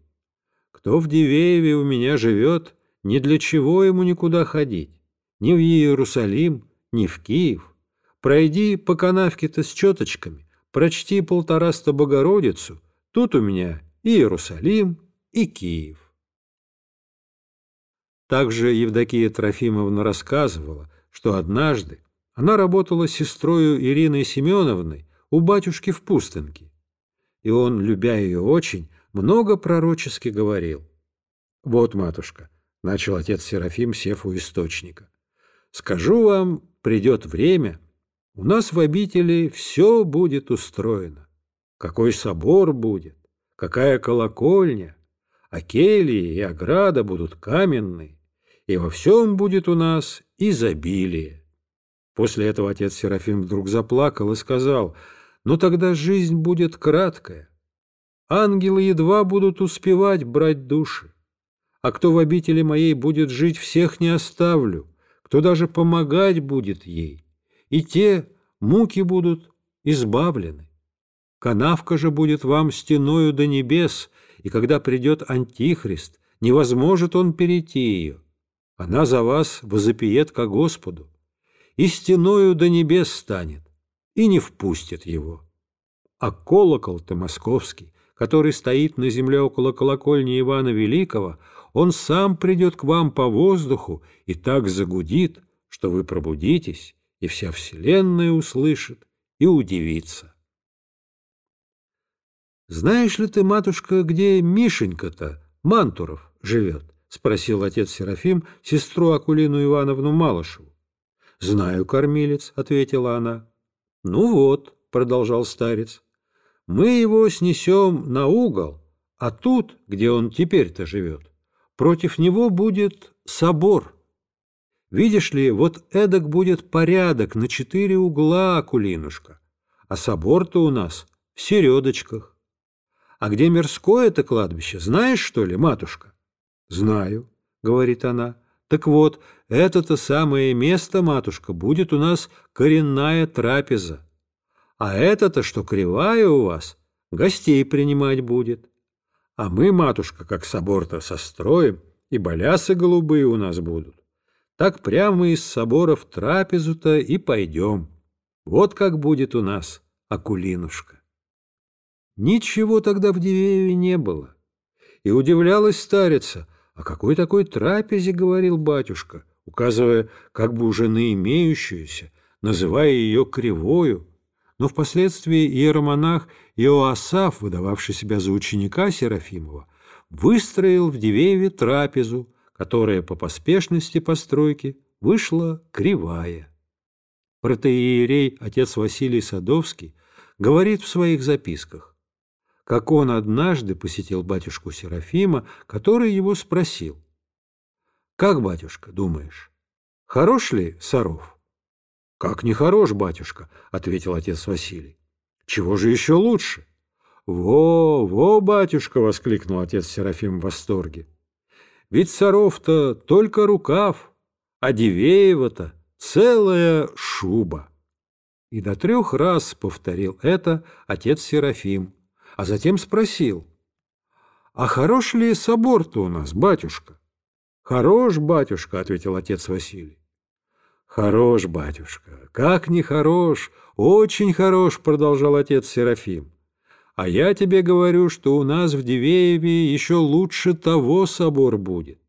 Кто в Дивееве у меня живет, ни для чего ему никуда ходить, ни в Иерусалим, ни в Киев. Пройди по канавке-то с четочками, прочти полтораста Богородицу, тут у меня и Иерусалим, и Киев. Также Евдокия Трофимовна рассказывала, что однажды она работала с сестрою Ириной Семеновной у батюшки в Пустынке и он, любя ее очень, много пророчески говорил. «Вот, матушка», — начал отец Серафим, сев у источника, — «скажу вам, придет время, у нас в обители все будет устроено. Какой собор будет, какая колокольня, а кельи и ограда будут каменные, и во всем будет у нас изобилие». После этого отец Серафим вдруг заплакал и сказал — но тогда жизнь будет краткая. Ангелы едва будут успевать брать души. А кто в обители моей будет жить, всех не оставлю, кто даже помогать будет ей. И те муки будут избавлены. Канавка же будет вам стеною до небес, и когда придет Антихрист, не возможет он перейти ее. Она за вас возопиет ко Господу, и стеною до небес станет и не впустит его. А колокол-то московский, который стоит на земле около колокольни Ивана Великого, он сам придет к вам по воздуху и так загудит, что вы пробудитесь, и вся вселенная услышит и удивится. «Знаешь ли ты, матушка, где Мишенька-то, Мантуров, живет?» — спросил отец Серафим сестру Акулину Ивановну Малышеву. «Знаю, кормилец», — ответила она. «Ну вот», — продолжал старец, — «мы его снесем на угол, а тут, где он теперь-то живет, против него будет собор. Видишь ли, вот эдак будет порядок на четыре угла, Акулинушка, а собор-то у нас в середочках. А где мирское это кладбище, знаешь, что ли, матушка?» Знаю, говорит она. Так вот, это-то самое место, матушка, будет у нас коренная трапеза. А это-то, что кривая у вас, гостей принимать будет. А мы, матушка, как собор-то состроим, и балясы голубые у нас будут. Так прямо из собора в трапезу-то и пойдем. Вот как будет у нас Акулинушка. Ничего тогда в Дивееве не было. И удивлялась старица, о какой такой трапезе говорил батюшка, указывая как бы уже на имеющуюся, называя ее кривою, но впоследствии иеромонах Иоасаф, выдававший себя за ученика Серафимова, выстроил в Дивееве трапезу, которая по поспешности постройки вышла кривая. Протеерей отец Василий Садовский говорит в своих записках, как он однажды посетил батюшку Серафима, который его спросил, «Как, батюшка, думаешь, хорош ли Саров?» «Как не хорош, батюшка», — ответил отец Василий. «Чего же еще лучше?» «Во, во, батюшка!» — воскликнул отец Серафим в восторге. «Ведь Саров-то только рукав, а Дивеева-то целая шуба!» И до трех раз повторил это отец Серафим, а затем спросил, «А хорош ли собор-то у нас, батюшка?» «Хорош, батюшка», — ответил отец Василий. «Хорош, батюшка, как не хорош, очень хорош», — продолжал отец Серафим. А я тебе говорю, что у нас в Дивееве еще лучше того собор будет.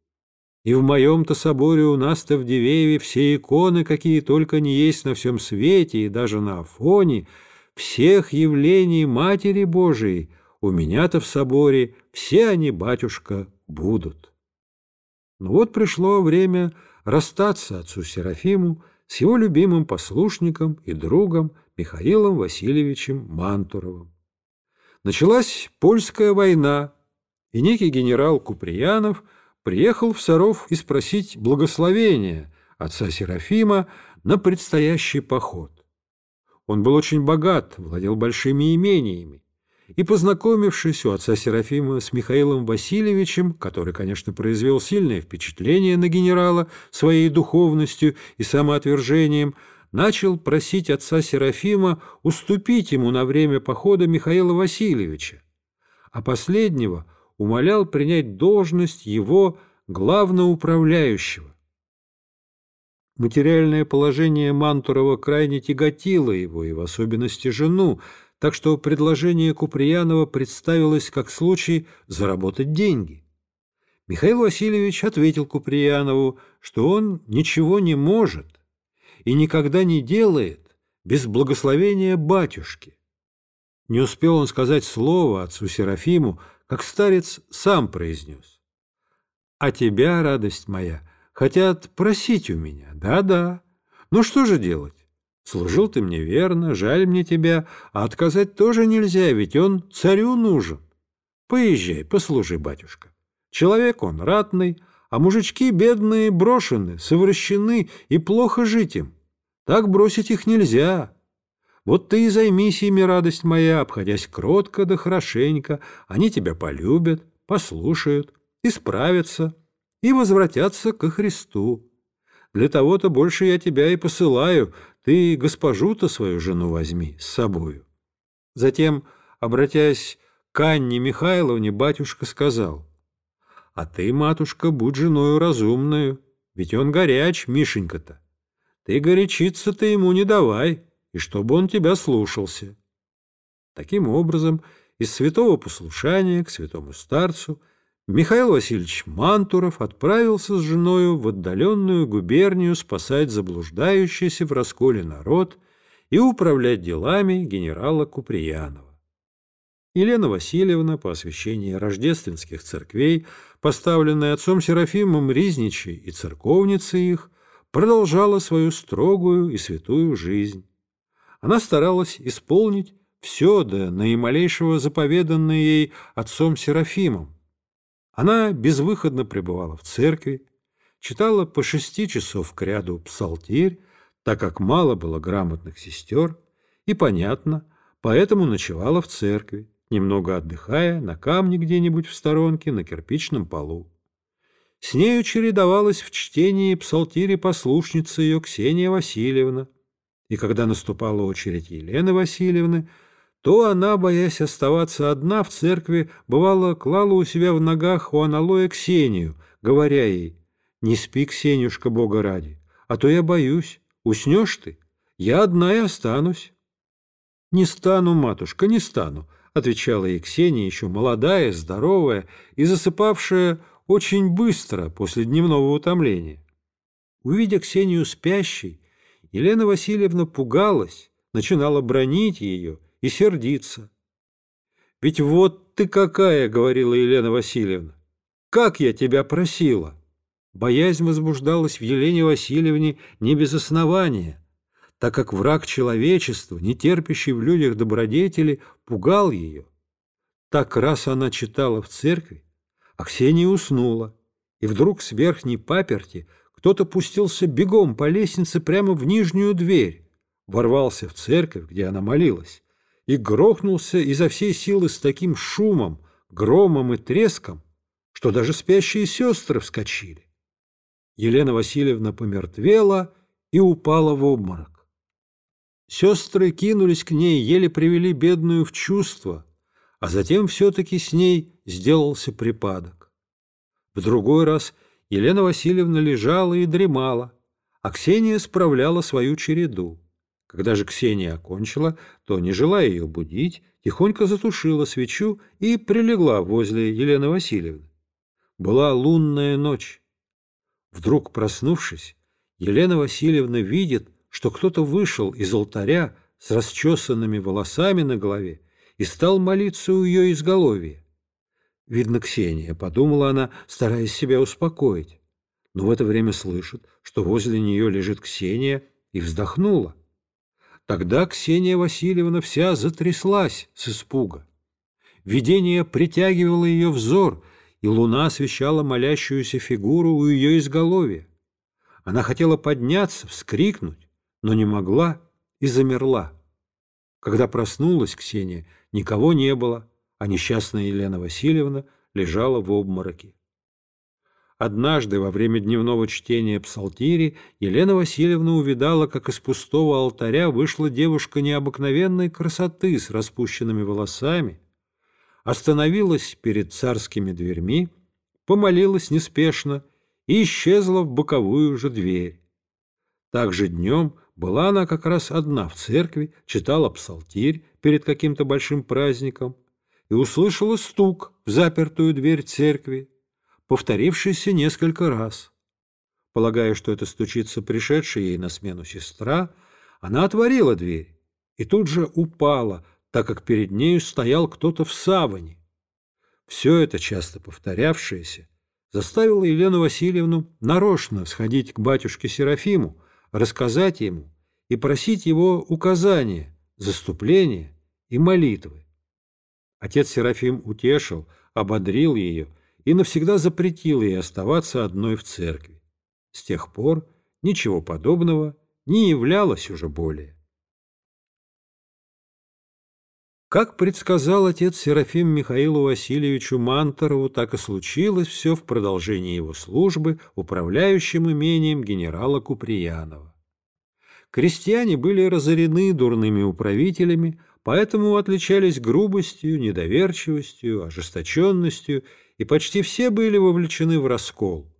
И в моем-то соборе у нас-то в Дивееве все иконы, какие только не есть на всем свете и даже на Афоне, всех явлений Матери Божией, у меня-то в соборе все они, батюшка, будут. Но вот пришло время расстаться отцу Серафиму с его любимым послушником и другом Михаилом Васильевичем Мантуровым. Началась польская война, и некий генерал Куприянов приехал в Саров и спросить благословения отца Серафима на предстоящий поход. Он был очень богат, владел большими имениями, и, познакомившись у отца Серафима с Михаилом Васильевичем, который, конечно, произвел сильное впечатление на генерала своей духовностью и самоотвержением, начал просить отца Серафима уступить ему на время похода Михаила Васильевича, а последнего умолял принять должность его главноуправляющего. Материальное положение Мантурова крайне тяготило его, и в особенности жену, так что предложение Куприянова представилось как случай заработать деньги. Михаил Васильевич ответил Куприянову, что он ничего не может, и никогда не делает без благословения батюшки. Не успел он сказать слово отцу Серафиму, как старец сам произнес. «А тебя, радость моя, хотят просить у меня, да-да. Ну что же делать? Служил ты мне верно, жаль мне тебя, а отказать тоже нельзя, ведь он царю нужен. Поезжай, послужи, батюшка. Человек он ратный, а мужички бедные брошены, совращены, и плохо жить им. Так бросить их нельзя. Вот ты и займись ими, радость моя, обходясь кротко да хорошенько. Они тебя полюбят, послушают, исправятся и возвратятся ко Христу. Для того-то больше я тебя и посылаю, ты госпожу-то свою жену возьми с собою. Затем, обратясь к Анне Михайловне, батюшка сказал, «А ты, матушка, будь женою разумную, ведь он горяч, Мишенька-то. Ты горячиться-то ему не давай, и чтобы он тебя слушался. Таким образом, из святого послушания к святому старцу Михаил Васильевич Мантуров отправился с женою в отдаленную губернию спасать заблуждающийся в расколе народ и управлять делами генерала Куприянова. Елена Васильевна по освящении рождественских церквей, поставленная отцом Серафимом Ризничей и церковницей их, продолжала свою строгую и святую жизнь. Она старалась исполнить все до наималейшего заповеданное ей отцом Серафимом. Она безвыходно пребывала в церкви, читала по шести часов к ряду псалтирь, так как мало было грамотных сестер, и, понятно, поэтому ночевала в церкви, немного отдыхая на камне где-нибудь в сторонке на кирпичном полу. С нею чередовалась в чтении псалтири послушница ее Ксения Васильевна. И когда наступала очередь Елены Васильевны, то она, боясь оставаться одна в церкви, бывало, клала у себя в ногах у аналоя Ксению, говоря ей, «Не спи, Ксенюшка, Бога ради, а то я боюсь, уснешь ты, я одна и останусь». «Не стану, матушка, не стану», — отвечала ей Ксения, еще молодая, здоровая и засыпавшая очень быстро после дневного утомления. Увидя Ксению спящей, Елена Васильевна пугалась, начинала бронить ее и сердиться. «Ведь вот ты какая!» — говорила Елена Васильевна. «Как я тебя просила!» Боязнь возбуждалась в Елене Васильевне не без основания, так как враг человечества, не терпящий в людях добродетели, пугал ее. Так раз она читала в церкви, а Ксения уснула, и вдруг с верхней паперти кто-то пустился бегом по лестнице прямо в нижнюю дверь, ворвался в церковь, где она молилась, и грохнулся изо всей силы с таким шумом, громом и треском, что даже спящие сестры вскочили. Елена Васильевна помертвела и упала в обморок. Сестры кинулись к ней, еле привели бедную в чувство, а затем все-таки с ней сделался припадок. В другой раз Елена Васильевна лежала и дремала, а Ксения справляла свою череду. Когда же Ксения окончила, то, не желая ее будить, тихонько затушила свечу и прилегла возле Елены Васильевны. Была лунная ночь. Вдруг, проснувшись, Елена Васильевна видит, что кто-то вышел из алтаря с расчесанными волосами на голове и стал молиться у ее изголовья. Видно, Ксения, подумала она, стараясь себя успокоить. Но в это время слышит, что возле нее лежит Ксения, и вздохнула. Тогда Ксения Васильевна вся затряслась с испуга. Видение притягивало ее взор, и луна освещала молящуюся фигуру у ее изголовья. Она хотела подняться, вскрикнуть, но не могла и замерла. Когда проснулась Ксения, никого не было, а несчастная Елена Васильевна лежала в обмороке. Однажды во время дневного чтения псалтири Елена Васильевна увидала, как из пустого алтаря вышла девушка необыкновенной красоты с распущенными волосами, остановилась перед царскими дверьми, помолилась неспешно и исчезла в боковую же дверь. Также днем была она как раз одна в церкви, читала псалтирь перед каким-то большим праздником и услышала стук в запертую дверь церкви повторившийся несколько раз. Полагая, что это стучится пришедшая ей на смену сестра, она отворила дверь и тут же упала, так как перед нею стоял кто-то в саване. Все это, часто повторявшееся, заставило Елену Васильевну нарочно сходить к батюшке Серафиму, рассказать ему и просить его указания, заступления и молитвы. Отец Серафим утешил, ободрил ее и навсегда запретил ей оставаться одной в церкви. С тех пор ничего подобного не являлось уже более. Как предсказал отец Серафим Михаилу Васильевичу Манторову, так и случилось все в продолжении его службы управляющим имением генерала Куприянова. Крестьяне были разорены дурными управителями, поэтому отличались грубостью, недоверчивостью, ожесточенностью и почти все были вовлечены в раскол.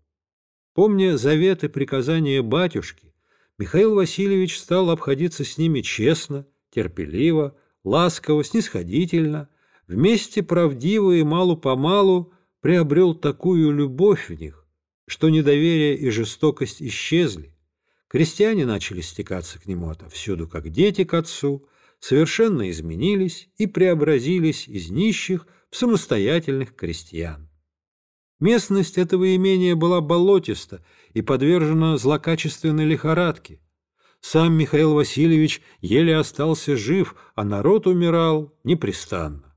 Помня заветы приказания батюшки, Михаил Васильевич стал обходиться с ними честно, терпеливо, ласково, снисходительно, вместе правдиво и малу-помалу приобрел такую любовь в них, что недоверие и жестокость исчезли. Крестьяне начали стекаться к нему отовсюду, как дети к отцу, совершенно изменились и преобразились из нищих самостоятельных крестьян. Местность этого имения была болотиста и подвержена злокачественной лихорадке. Сам Михаил Васильевич еле остался жив, а народ умирал непрестанно.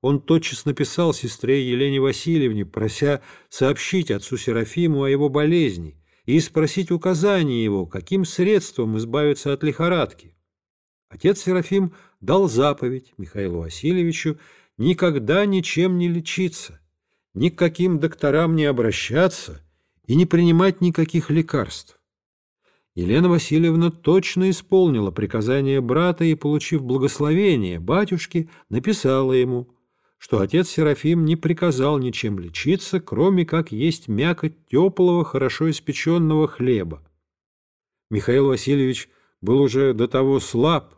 Он тотчас написал сестре Елене Васильевне, прося сообщить отцу Серафиму о его болезни и спросить указания его, каким средством избавиться от лихорадки. Отец Серафим дал заповедь Михаилу Васильевичу никогда ничем не лечиться, ни к каким докторам не обращаться и не принимать никаких лекарств. Елена Васильевна точно исполнила приказание брата и, получив благословение батюшки, написала ему, что отец Серафим не приказал ничем лечиться, кроме как есть мякоть теплого, хорошо испеченного хлеба. Михаил Васильевич был уже до того слаб,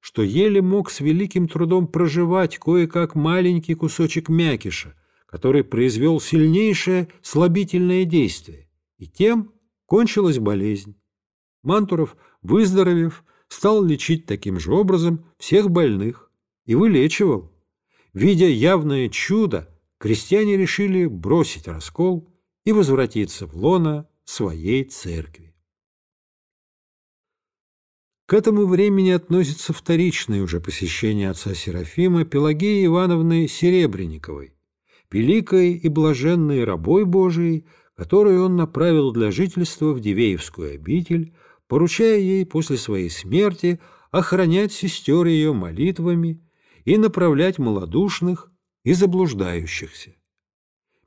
что еле мог с великим трудом проживать кое-как маленький кусочек мякиша, который произвел сильнейшее слабительное действие, и тем кончилась болезнь. Мантуров, выздоровев, стал лечить таким же образом всех больных и вылечивал. Видя явное чудо, крестьяне решили бросить раскол и возвратиться в лоно своей церкви. К этому времени относится вторичное уже посещение отца Серафима Пелагеи Ивановны Серебренниковой, великой и блаженной рабой Божией, которую он направил для жительства в Дивеевскую обитель, поручая ей после своей смерти охранять сестер ее молитвами и направлять малодушных и заблуждающихся.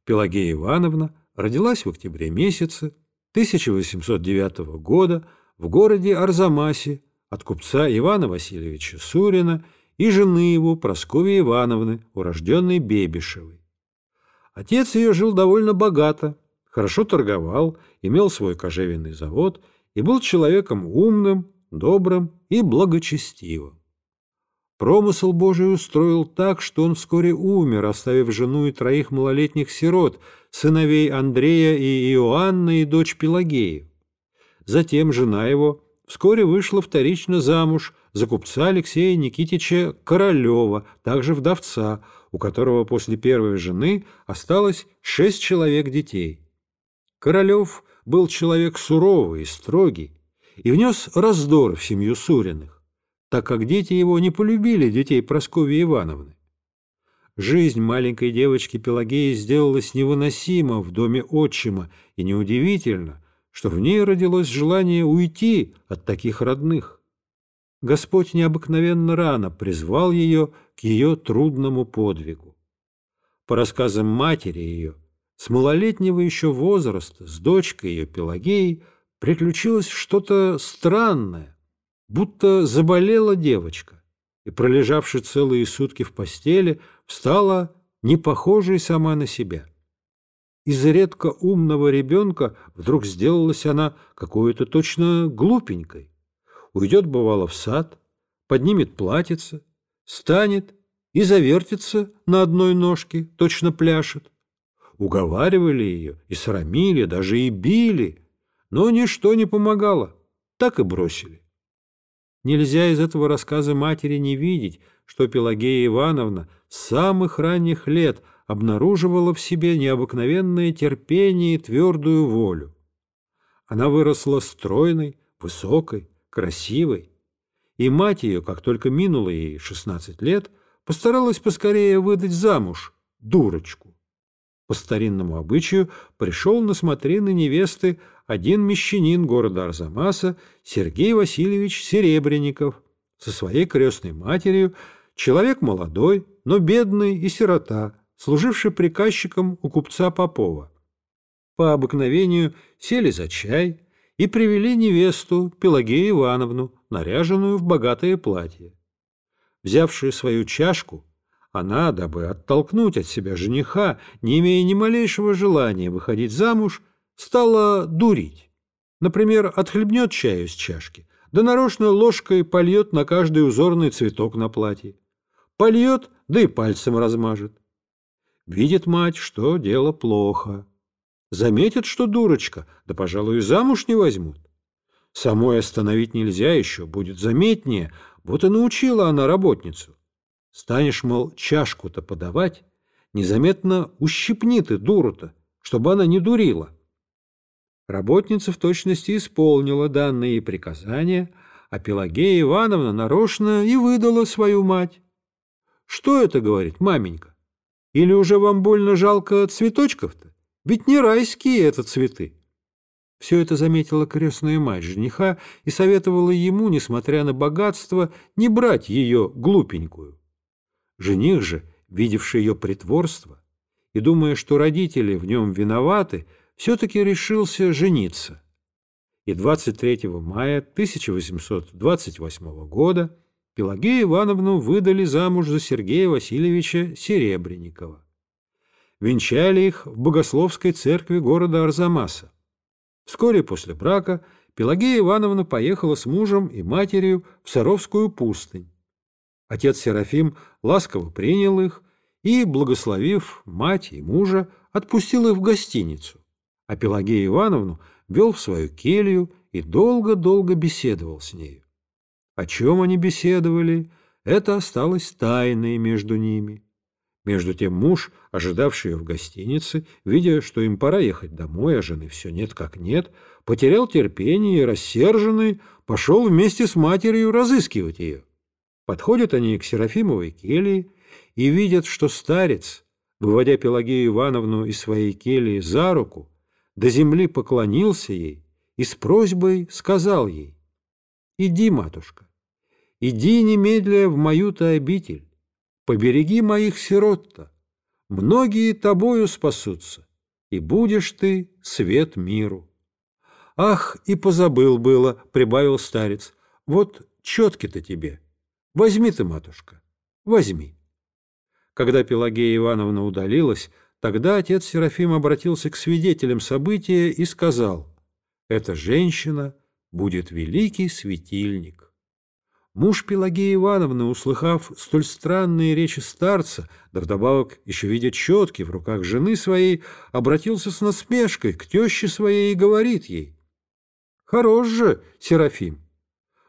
Пелагея Ивановна родилась в октябре месяце 1809 года в городе Арзамасе от купца Ивана Васильевича Сурина и жены его Прасковьи Ивановны, урожденной Бебишевой. Отец ее жил довольно богато, хорошо торговал, имел свой кожевенный завод и был человеком умным, добрым и благочестивым. Промысел Божий устроил так, что он вскоре умер, оставив жену и троих малолетних сирот, сыновей Андрея и Иоанна и дочь Пелагею. Затем жена его вскоре вышла вторично замуж за купца Алексея Никитича Королева, также вдовца, у которого после первой жены осталось шесть человек детей. Королев был человек суровый и строгий и внес раздор в семью Суриных, так как дети его не полюбили детей Прасковьи Ивановны. Жизнь маленькой девочки Пелагеи сделалась невыносима в доме отчима, и неудивительно, что в ней родилось желание уйти от таких родных. Господь необыкновенно рано призвал ее к ее трудному подвигу. По рассказам матери ее, с малолетнего еще возраста, с дочкой ее Пелагеей, приключилось что-то странное, будто заболела девочка, и, пролежавши целые сутки в постели, встала не похожей сама на себя. Из редко умного ребенка вдруг сделалась она какой-то точно глупенькой. Уйдет, бывало, в сад, поднимет платьице, станет и завертится на одной ножке, точно пляшет уговаривали ее и срамили, даже и били, но ничто не помогало, так и бросили. Нельзя из этого рассказа матери не видеть, что Пелагея Ивановна с самых ранних лет обнаруживала в себе необыкновенное терпение и твердую волю. Она выросла стройной, высокой, красивой, и мать ее, как только минуло ей 16 лет, постаралась поскорее выдать замуж дурочку. По старинному обычаю пришел на смотрины невесты один мещанин города Арзамаса Сергей Васильевич Серебренников со своей крестной матерью, человек молодой, но бедный и сирота, служивший приказчиком у купца Попова. По обыкновению сели за чай и привели невесту Пелагею Ивановну, наряженную в богатое платье. Взявшую свою чашку, она, дабы оттолкнуть от себя жениха, не имея ни малейшего желания выходить замуж, стала дурить. Например, отхлебнет чаю из чашки, да нарочно ложкой польет на каждый узорный цветок на платье. Польет, да и пальцем размажет. Видит мать, что дело плохо. Заметит, что дурочка, да, пожалуй, и замуж не возьмут. Самой остановить нельзя еще, будет заметнее, вот и научила она работницу. Станешь, мол, чашку-то подавать, незаметно ущипни ты дуру-то, чтобы она не дурила. Работница в точности исполнила данные приказания, а Пелагея Ивановна нарочно и выдала свою мать. «Что это, — говорит маменька? Или уже вам больно жалко цветочков-то? Ведь не райские это цветы». Все это заметила крестная мать жениха и советовала ему, несмотря на богатство, не брать ее глупенькую. Жених же, видевший ее притворство и, думая, что родители в нем виноваты, все-таки решился жениться. И 23 мая 1828 года Пелагею Ивановну выдали замуж за Сергея Васильевича Серебренникова. Венчали их в Богословской церкви города Арзамаса. Вскоре после брака Пелагея Ивановна поехала с мужем и матерью в Саровскую пустынь. Отец Серафим ласково принял их и, благословив мать и мужа, отпустил их в гостиницу, а Пелагею Ивановну вел в свою келью и долго-долго беседовал с нею. О чем они беседовали, это осталось тайной между ними. Между тем муж, ожидавший ее в гостинице, видя, что им пора ехать домой, а жены все нет как нет, потерял терпение и, рассерженный, пошел вместе с матерью разыскивать ее. Подходят они к Серафимовой келье и видят, что старец, выводя Пелагею Ивановну из своей кельи за руку, до земли поклонился ей и с просьбой сказал ей, «Иди, матушка, иди немедля в мою-то обитель, побереги моих сирот-то, многие тобою спасутся, и будешь ты свет миру». «Ах, и позабыл было», — прибавил старец, — «вот четки-то тебе. Возьми ты, матушка, возьми». Когда Пелагея Ивановна удалилась, тогда отец Серафим обратился к свидетелям события и сказал, «Эта женщина будет великий светильник». Муж Пелагеи Ивановны, услыхав столь странные речи старца, да вдобавок еще видя четки в руках жены своей, обратился с насмешкой к теще своей и говорит ей, «Хорош же, Серафим!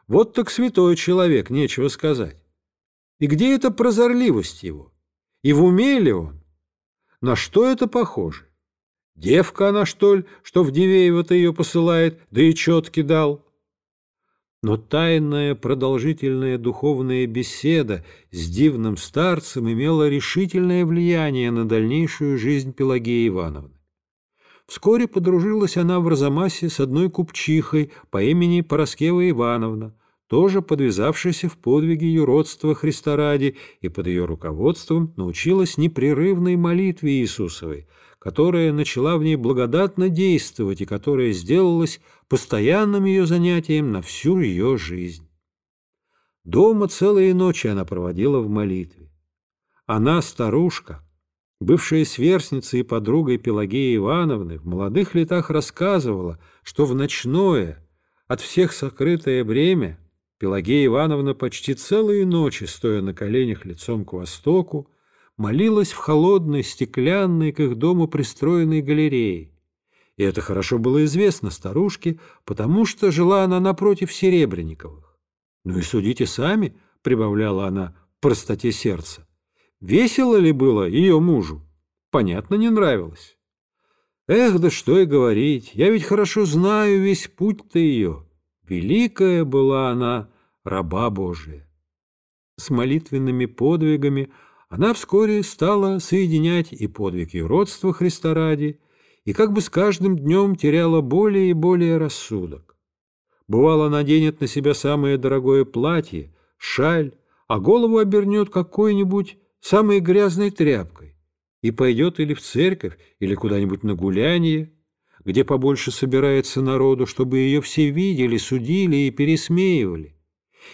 Вот так святой человек, нечего сказать. И где эта прозорливость его? И в уме ли он? На что это похоже? Девка она, что ли, что в Дивеево-то ее посылает, да и четки дал? Но тайная продолжительная духовная беседа с дивным старцем имела решительное влияние на дальнейшую жизнь Пелагеи Ивановны. Вскоре подружилась она в Арзамасе с одной купчихой по имени Пороскева Ивановна, тоже подвязавшаяся в подвиге юродства Христа ради и под ее руководством научилась непрерывной молитве Иисусовой, которая начала в ней благодатно действовать и которая сделалась постоянным ее занятием на всю ее жизнь. Дома целые ночи она проводила в молитве. Она, старушка, бывшая сверстница и подругой Пелагеи Ивановны, в молодых летах рассказывала, что в ночное, от всех сокрытое время – Пелагея Ивановна почти целые ночи, стоя на коленях лицом к востоку, молилась в холодной, стеклянной, к их дому пристроенной галерее. И это хорошо было известно старушке, потому что жила она напротив Серебренниковых. «Ну и судите сами», — прибавляла она в простоте сердца. «Весело ли было ее мужу? Понятно, не нравилось». «Эх, да что и говорить, я ведь хорошо знаю весь путь-то ее». Великая была она, раба Божия. С молитвенными подвигами она вскоре стала соединять и подвиг юродства Христа ради, и как бы с каждым днем теряла более и более рассудок. Бывало, наденет на себя самое дорогое платье, шаль, а голову обернет какой-нибудь самой грязной тряпкой и пойдет или в церковь, или куда-нибудь на гуляние, где побольше собирается народу, чтобы ее все видели, судили и пересмеивали.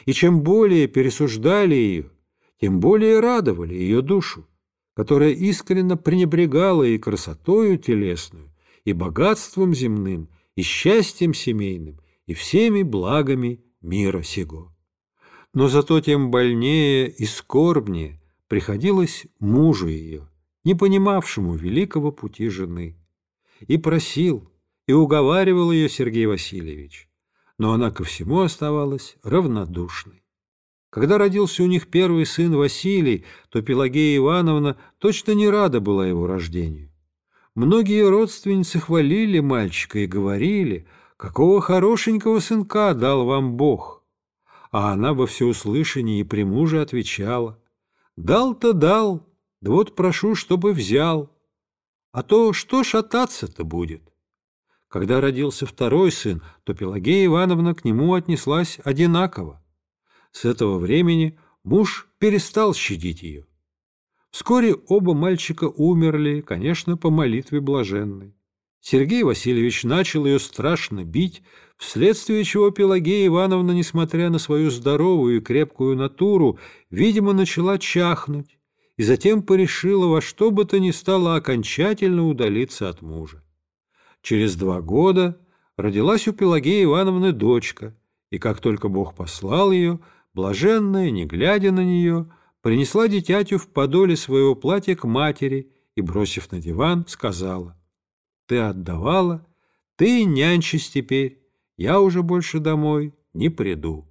И чем более пересуждали ее, тем более радовали ее душу, которая искренно пренебрегала и красотою телесную, и богатством земным, и счастьем семейным, и всеми благами мира сего. Но зато тем больнее и скорбнее приходилось мужу ее, не понимавшему великого пути жены и просил, и уговаривал ее Сергей Васильевич, но она ко всему оставалась равнодушной. Когда родился у них первый сын Василий, то Пелагея Ивановна точно не рада была его рождению. Многие родственницы хвалили мальчика и говорили, какого хорошенького сынка дал вам Бог. А она во всеуслышании и при муже отвечала, дал-то дал, да вот прошу, чтобы взял. А то что шататься-то будет? Когда родился второй сын, то Пелагея Ивановна к нему отнеслась одинаково. С этого времени муж перестал щадить ее. Вскоре оба мальчика умерли, конечно, по молитве блаженной. Сергей Васильевич начал ее страшно бить, вследствие чего Пелагея Ивановна, несмотря на свою здоровую и крепкую натуру, видимо, начала чахнуть и затем порешила во что бы то ни стало окончательно удалиться от мужа. Через два года родилась у Пелагеи Ивановны дочка, и как только Бог послал ее, блаженная, не глядя на нее, принесла дитятю в подоле своего платья к матери и, бросив на диван, сказала, «Ты отдавала, ты нянчись теперь, я уже больше домой не приду».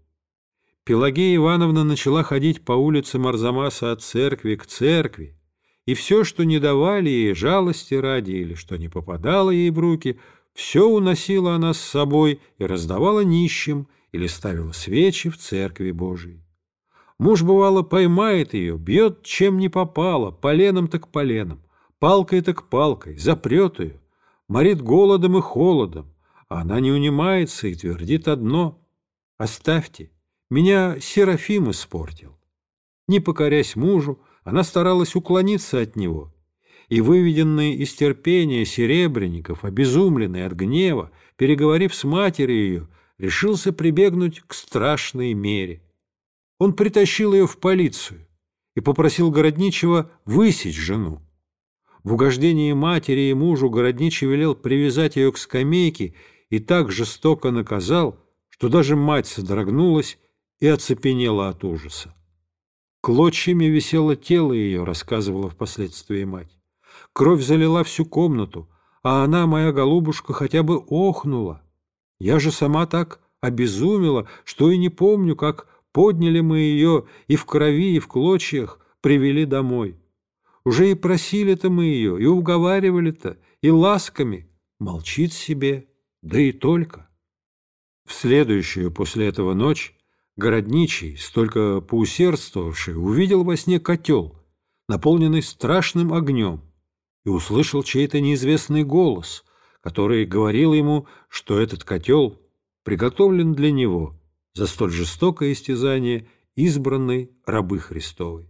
Пелагея Ивановна начала ходить по улицам Арзамаса от церкви к церкви, и все, что не давали ей жалости ради или что не попадало ей в руки, все уносила она с собой и раздавала нищим или ставила свечи в церкви Божией. Муж, бывало, поймает ее, бьет чем не попало, поленом так поленом, палкой так палкой, запрет ее, морит голодом и холодом, а она не унимается и твердит одно — «Оставьте, меня Серафим испортил». Не покорясь мужу, она старалась уклониться от него, и, выведенный из терпения Серебренников, обезумленный от гнева, переговорив с матерью ее, решился прибегнуть к страшной мере. Он притащил ее в полицию и попросил Городничего высечь жену. В угождении матери и мужу Городничий велел привязать ее к скамейке и так жестоко наказал, что даже мать содрогнулась и оцепенела от ужаса. Клочьями висело тело ее, рассказывала впоследствии мать. Кровь залила всю комнату, а она, моя голубушка, хотя бы охнула. Я же сама так обезумела, что и не помню, как подняли мы ее и в крови, и в клочьях привели домой. Уже и просили-то мы ее, и уговаривали-то, и ласками. Молчит себе, да и только. В следующую после этого ночь Городничий, столько поусердствовавший, увидел во сне котел, наполненный страшным огнем, и услышал чей-то неизвестный голос, который говорил ему, что этот котел приготовлен для него за столь жестокое истязание избранной рабы Христовой.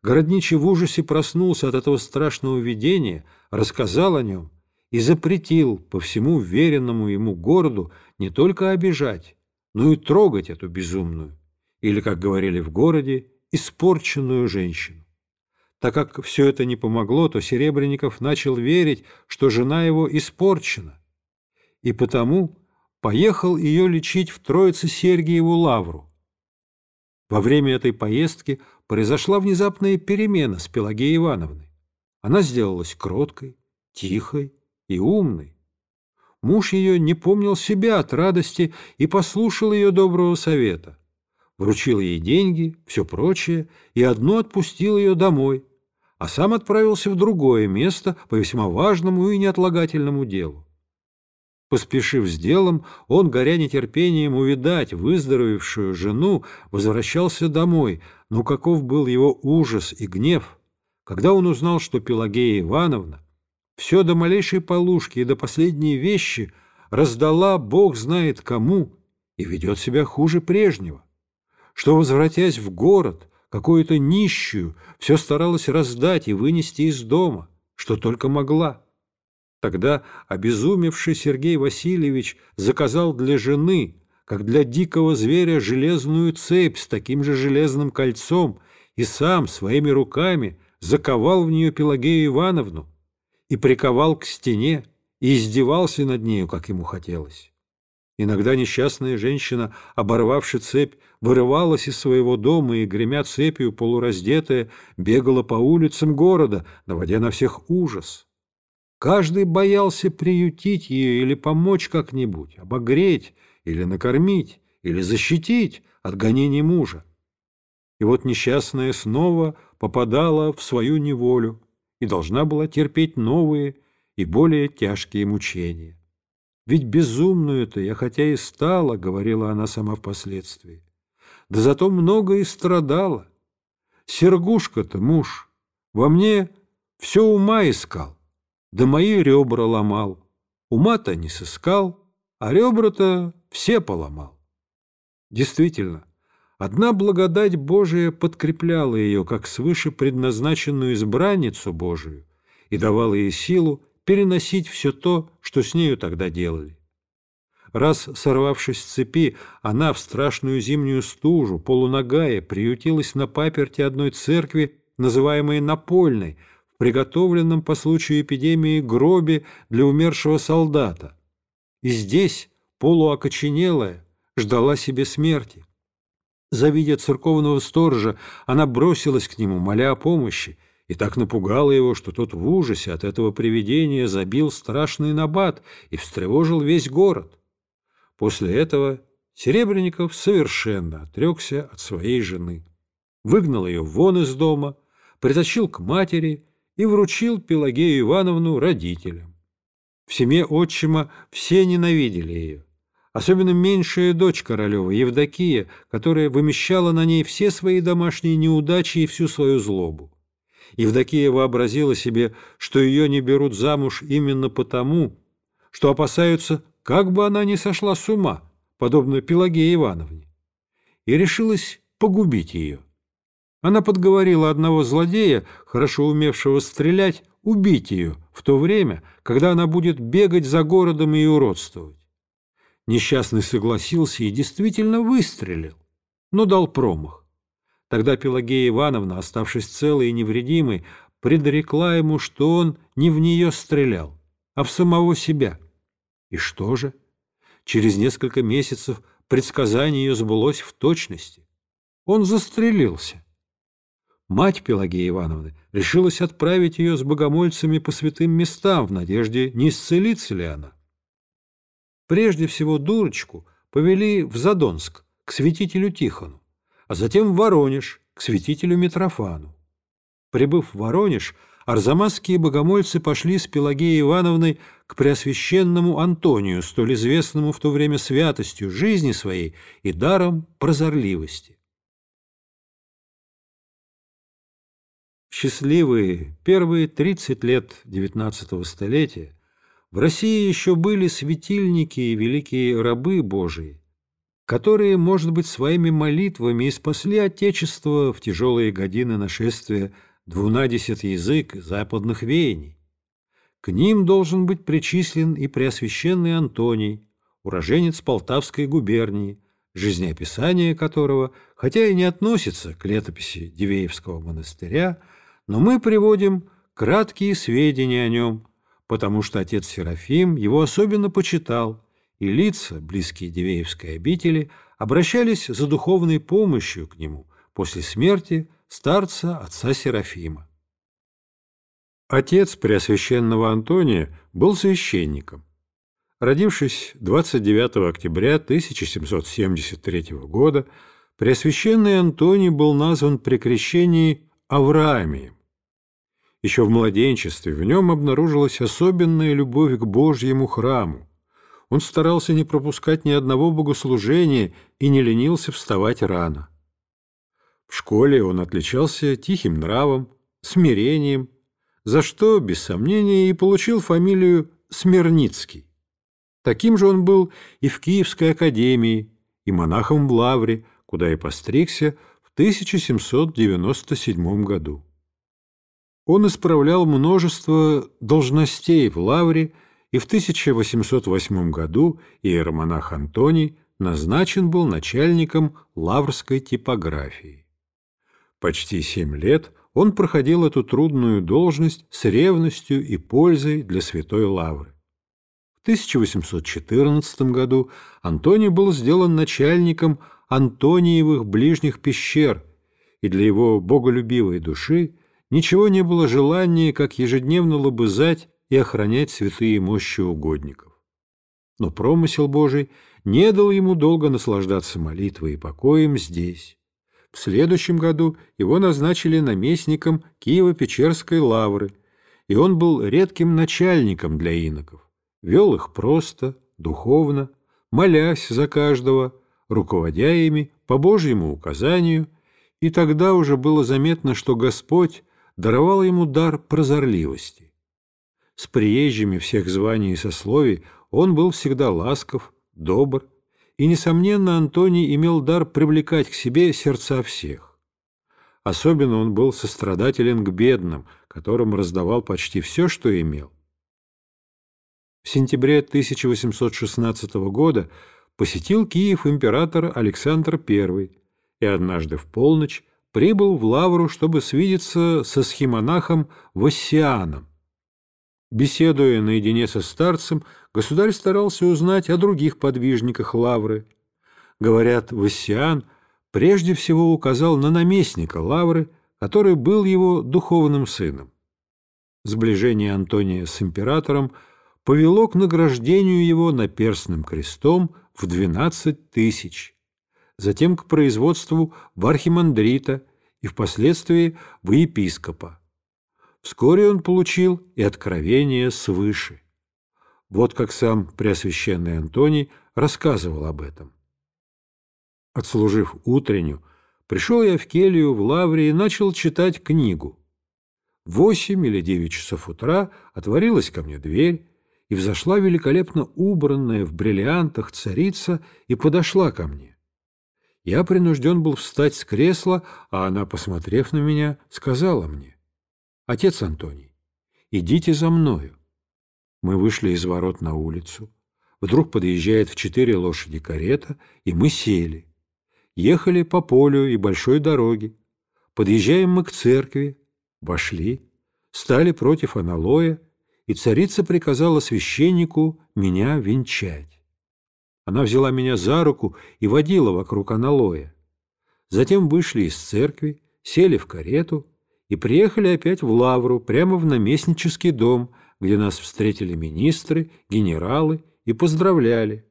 Городничий в ужасе проснулся от этого страшного видения, рассказал о нем и запретил по всему веренному ему городу не только обижать, но и трогать эту безумную, или, как говорили в городе, испорченную женщину. Так как все это не помогло, то Серебренников начал верить, что жена его испорчена, и потому поехал ее лечить в Троице-Сергиеву лавру. Во время этой поездки произошла внезапная перемена с Пелагеей Ивановной. Она сделалась кроткой, тихой и умной. Муж ее не помнил себя от радости и послушал ее доброго совета. Вручил ей деньги, все прочее, и одно отпустил ее домой, а сам отправился в другое место по весьма важному и неотлагательному делу. Поспешив с делом, он, горя нетерпением увидать выздоровевшую жену, возвращался домой, но каков был его ужас и гнев, когда он узнал, что Пелагея Ивановна все до малейшей полушки и до последней вещи раздала Бог знает кому и ведет себя хуже прежнего. Что, возвратясь в город, какую-то нищую все старалась раздать и вынести из дома, что только могла. Тогда обезумевший Сергей Васильевич заказал для жены, как для дикого зверя, железную цепь с таким же железным кольцом и сам своими руками заковал в нее Пелагею Ивановну, и приковал к стене, и издевался над нею, как ему хотелось. Иногда несчастная женщина, оборвавши цепь, вырывалась из своего дома и, гремя цепью полураздетая, бегала по улицам города, наводя на всех ужас. Каждый боялся приютить ее или помочь как-нибудь, обогреть или накормить, или защитить от гонений мужа. И вот несчастная снова попадала в свою неволю, и должна была терпеть новые и более тяжкие мучения. Ведь безумную-то я хотя и стала, — говорила она сама впоследствии, — да зато много и страдала. Сергушка-то муж во мне все ума искал, да мои ребра ломал. Ума-то не сыскал, а ребра-то все поломал. Действительно, Одна благодать Божия подкрепляла ее, как свыше предназначенную избранницу Божию, и давала ей силу переносить все то, что с нею тогда делали. Раз, сорвавшись с цепи, она в страшную зимнюю стужу, полуногая, приютилась на паперти одной церкви, называемой Напольной, в приготовленном по случаю эпидемии гробе для умершего солдата. И здесь, полуокоченелая, ждала себе смерти. Завидя церковного сторожа, она бросилась к нему, моля о помощи, и так напугала его, что тот в ужасе от этого привидения забил страшный набат и встревожил весь город. После этого Серебренников совершенно отрекся от своей жены, выгнал ее вон из дома, притащил к матери и вручил Пелагею Ивановну родителям. В семье отчима все ненавидели ее, особенно меньшая дочь Королева, Евдокия, которая вымещала на ней все свои домашние неудачи и всю свою злобу. Евдокия вообразила себе, что ее не берут замуж именно потому, что опасаются как бы она ни сошла с ума, подобно Пелагее Ивановне, и решилась погубить ее. Она подговорила одного злодея, хорошо умевшего стрелять, убить ее в то время, когда она будет бегать за городом и уродствовать. Несчастный согласился и действительно выстрелил, но дал промах. Тогда Пелагея Ивановна, оставшись целой и невредимой, предрекла ему, что он не в нее стрелял, а в самого себя – и что же? Через несколько месяцев предсказание ее сбылось в точности. Он застрелился. Мать Пелагеи Ивановны решилась отправить ее с богомольцами по святым местам в надежде, не исцелится ли она. Прежде всего дурочку повели в Задонск к святителю Тихону, а затем в Воронеж к святителю Митрофану. Прибыв в Воронеж, арзамасские богомольцы пошли с Пелагеей Ивановной к преосвященному Антонию, столь известному в то время святостью жизни своей и даром прозорливости. счастливые первые 30 лет XIX столетия в России еще были светильники и великие рабы Божии, которые, может быть, своими молитвами и спасли Отечество в тяжелые годины нашествия двунадесят язык западных веяний. К ним должен быть причислен и Преосвященный Антоний, уроженец Полтавской губернии, жизнеописание которого, хотя и не относится к летописи Дивеевского монастыря, но мы приводим краткие сведения о нем, потому что отец Серафим его особенно почитал, и лица, близкие Дивеевской обители, обращались за духовной помощью к нему после смерти старца отца Серафима. Отец Преосвященного Антония был священником. Родившись 29 октября 1773 года, Преосвященный Антоний был назван при крещении Авраамием. Еще в младенчестве в нем обнаружилась особенная любовь к Божьему храму. Он старался не пропускать ни одного богослужения и не ленился вставать рано. В школе он отличался тихим нравом, смирением, за что, без сомнения, и получил фамилию Смирницкий. Таким же он был и в Киевской академии, и монахом в Лавре, куда и постригся в 1797 году. Он исправлял множество должностей в Лавре, и в 1808 году иеромонах Антоний назначен был начальником лаврской типографии. Почти семь лет он проходил эту трудную должность с ревностью и пользой для Святой Лавры. В 1814 году Антоний был сделан начальником Антониевых ближних пещер, и для его боголюбивой души ничего не было желания, как ежедневно лобызать и охранять святые мощи угодников. Но промысел Божий не дал ему долго наслаждаться молитвой и покоем здесь. В следующем году его назначили наместником Киево-Печерской лавры, и он был редким начальником для иноков. Вел их просто, духовно, молясь за каждого, руководя ими по Божьему указанию, и тогда уже было заметно, что Господь даровал ему дар прозорливости. С приезжими всех званий и сословий он был всегда ласков, добр, и, несомненно, Антоний имел дар привлекать к себе сердца всех. Особенно он был сострадателен к бедным, которым раздавал почти все, что имел. В сентябре 1816 года посетил Киев император Александр I и однажды в полночь прибыл в Лавру, чтобы свидеться со схимонахом Вассианом. Беседуя наедине со старцем, государь старался узнать о других подвижниках Лавры. Говорят, Вассиан прежде всего указал на наместника Лавры, который был его духовным сыном. Сближение Антония с императором повело к награждению его наперстным крестом в двенадцать тысяч, затем к производству в архимандрита и впоследствии в епископа. Вскоре он получил и откровение свыше. Вот как сам Преосвященный Антоний рассказывал об этом. Отслужив утреннюю, пришел я в келью в лавре и начал читать книгу. Восемь или девять часов утра отворилась ко мне дверь, и взошла великолепно убранная в бриллиантах царица и подошла ко мне. Я принужден был встать с кресла, а она, посмотрев на меня, сказала мне, «Отец Антоний, идите за мною». Мы вышли из ворот на улицу. Вдруг подъезжает в четыре лошади карета, и мы сели. Ехали по полю и большой дороге. Подъезжаем мы к церкви, вошли, стали против аналоя, и царица приказала священнику меня венчать. Она взяла меня за руку и водила вокруг аналоя. Затем вышли из церкви, сели в карету и приехали опять в Лавру, прямо в наместнический дом, где нас встретили министры, генералы и поздравляли.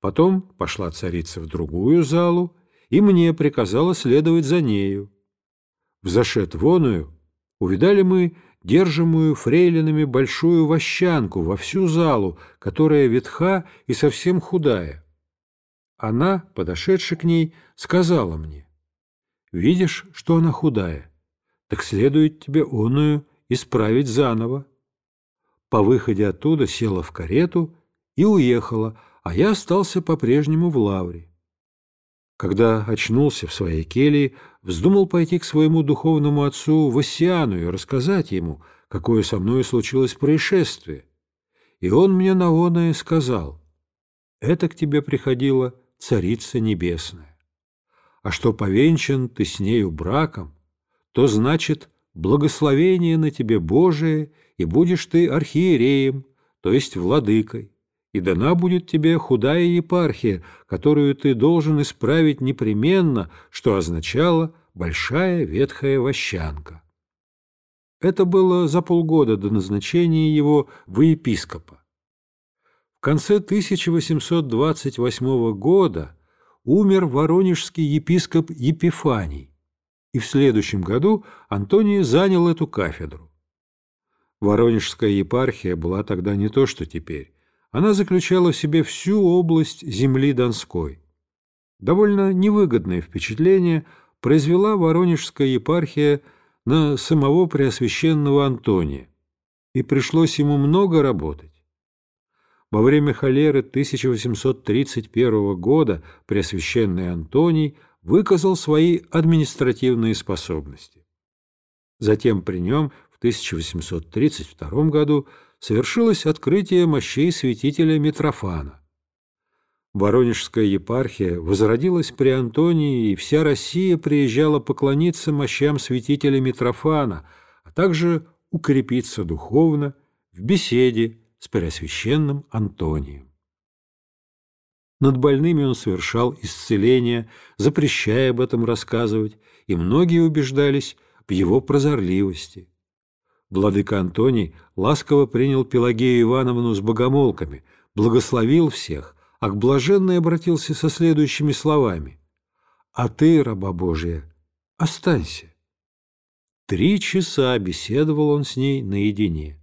Потом пошла царица в другую залу, и мне приказала следовать за нею. Взошед воную, увидали мы держимую фрейлинами большую вощанку во всю залу, которая ветха и совсем худая. Она, подошедши к ней, сказала мне, «Видишь, что она худая? Так следует тебе оную исправить заново». По выходе оттуда села в карету и уехала, а я остался по-прежнему в лавре. Когда очнулся в своей келье, вздумал пойти к своему духовному отцу Вассиану и рассказать ему, какое со мной случилось происшествие. И он мне на оное сказал, «Это к тебе приходила Царица Небесная. А что повенчан ты с нею браком, то значит благословение на тебе Божие, и будешь ты архиереем, то есть владыкой и дана будет тебе худая епархия, которую ты должен исправить непременно, что означало «большая ветхая вощанка». Это было за полгода до назначения его в епископа. В конце 1828 года умер воронежский епископ Епифаний, и в следующем году Антоний занял эту кафедру. Воронежская епархия была тогда не то, что теперь. Она заключала в себе всю область земли Донской. Довольно невыгодное впечатление произвела Воронежская епархия на самого Преосвященного Антония, и пришлось ему много работать. Во время холеры 1831 года Преосвященный Антоний выказал свои административные способности. Затем при нем в 1832 году совершилось открытие мощей святителя Митрофана. Воронежская епархия возродилась при Антонии, и вся Россия приезжала поклониться мощам святителя Митрофана, а также укрепиться духовно в беседе с Преосвященным Антонием. Над больными он совершал исцеление, запрещая об этом рассказывать, и многие убеждались в его прозорливости. Владыка Антоний ласково принял Пелагею Ивановну с богомолками, благословил всех, а к блаженной обратился со следующими словами. «А ты, раба Божия, останься». Три часа беседовал он с ней наедине.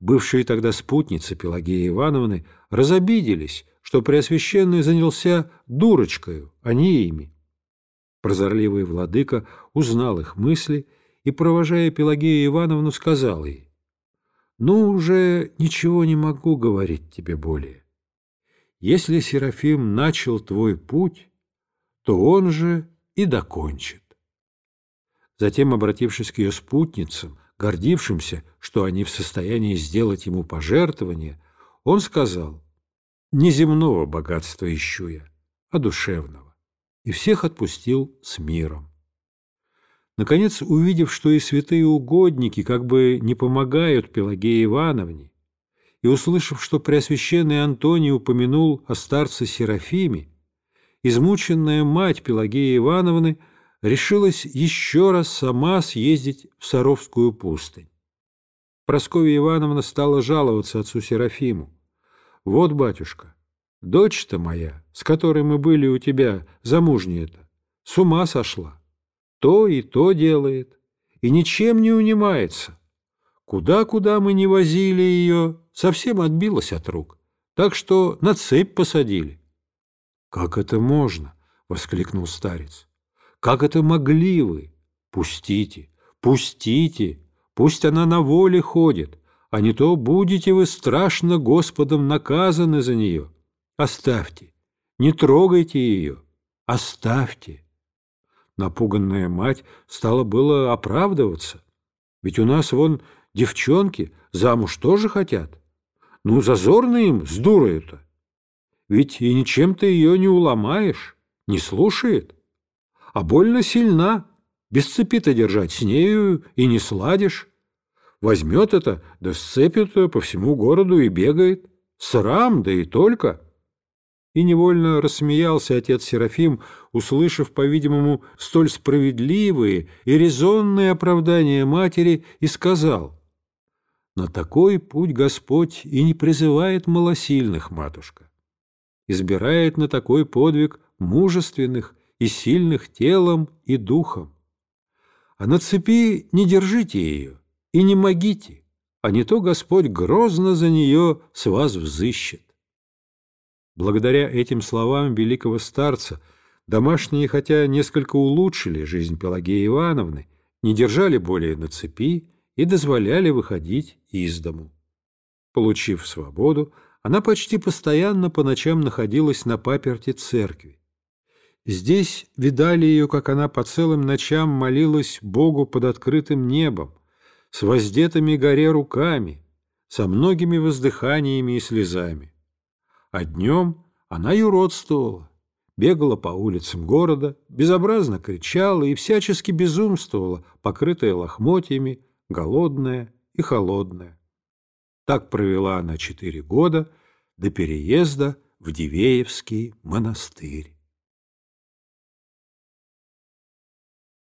Бывшие тогда спутницы Пелагеи Ивановны разобиделись, что Преосвященный занялся дурочкою, а не ими. Прозорливый владыка узнал их мысли и, провожая Пелагею Ивановну, сказал ей, «Ну, уже ничего не могу говорить тебе более. если Серафим начал твой путь, то он же и докончит. Затем, обратившись к ее спутницам, гордившимся, что они в состоянии сделать ему пожертвование, он сказал, «Не земного богатства ищу я, а душевного», и всех отпустил с миром. Наконец, увидев, что и святые угодники как бы не помогают Пелагее Ивановне, и услышав, что Преосвященный Антоний упомянул о старце Серафиме, измученная мать Пелагеи Ивановны решилась еще раз сама съездить в Саровскую пустынь. Прасковья Ивановна стала жаловаться отцу Серафиму. «Вот, батюшка, дочь-то моя, с которой мы были у тебя, замужняя-то, с ума сошла. То и то делает, и ничем не унимается. Куда-куда мы не возили ее, совсем отбилась от рук, так что на цепь посадили. — Как это можно? — воскликнул старец. — Как это могли вы? Пустите, пустите, пусть она на воле ходит, а не то будете вы страшно Господом наказаны за нее. Оставьте, не трогайте ее, оставьте. Напуганная мать стала было оправдываться. Ведь у нас вон девчонки замуж тоже хотят. Ну, зазорно им с дурою-то. Ведь и ничем ты ее не уломаешь, не слушает. А больно сильна, без цепи-то держать с нею и не сладишь. Возьмет это, да сцепит по всему городу и бегает. Срам, да и только. И невольно рассмеялся отец Серафим, услышав, по-видимому, столь справедливые и резонные оправдания матери, и сказал — на такой путь Господь и не призывает малосильных, матушка. Избирает на такой подвиг мужественных и сильных телом и духом. А на цепи не держите ее и не могите, а не то Господь грозно за нее с вас взыщет. Благодаря этим словам великого старца домашние, хотя несколько улучшили жизнь Пелагеи Ивановны, не держали более на цепи, и дозволяли выходить из дому. Получив свободу, она почти постоянно по ночам находилась на паперти церкви. Здесь видали ее, как она по целым ночам молилась Богу под открытым небом, с воздетыми горе руками, со многими воздыханиями и слезами. А днем она юродствовала, бегала по улицам города, безобразно кричала и всячески безумствовала, покрытая лохмотьями, голодная и холодная. Так провела она четыре года до переезда в Дивеевский монастырь.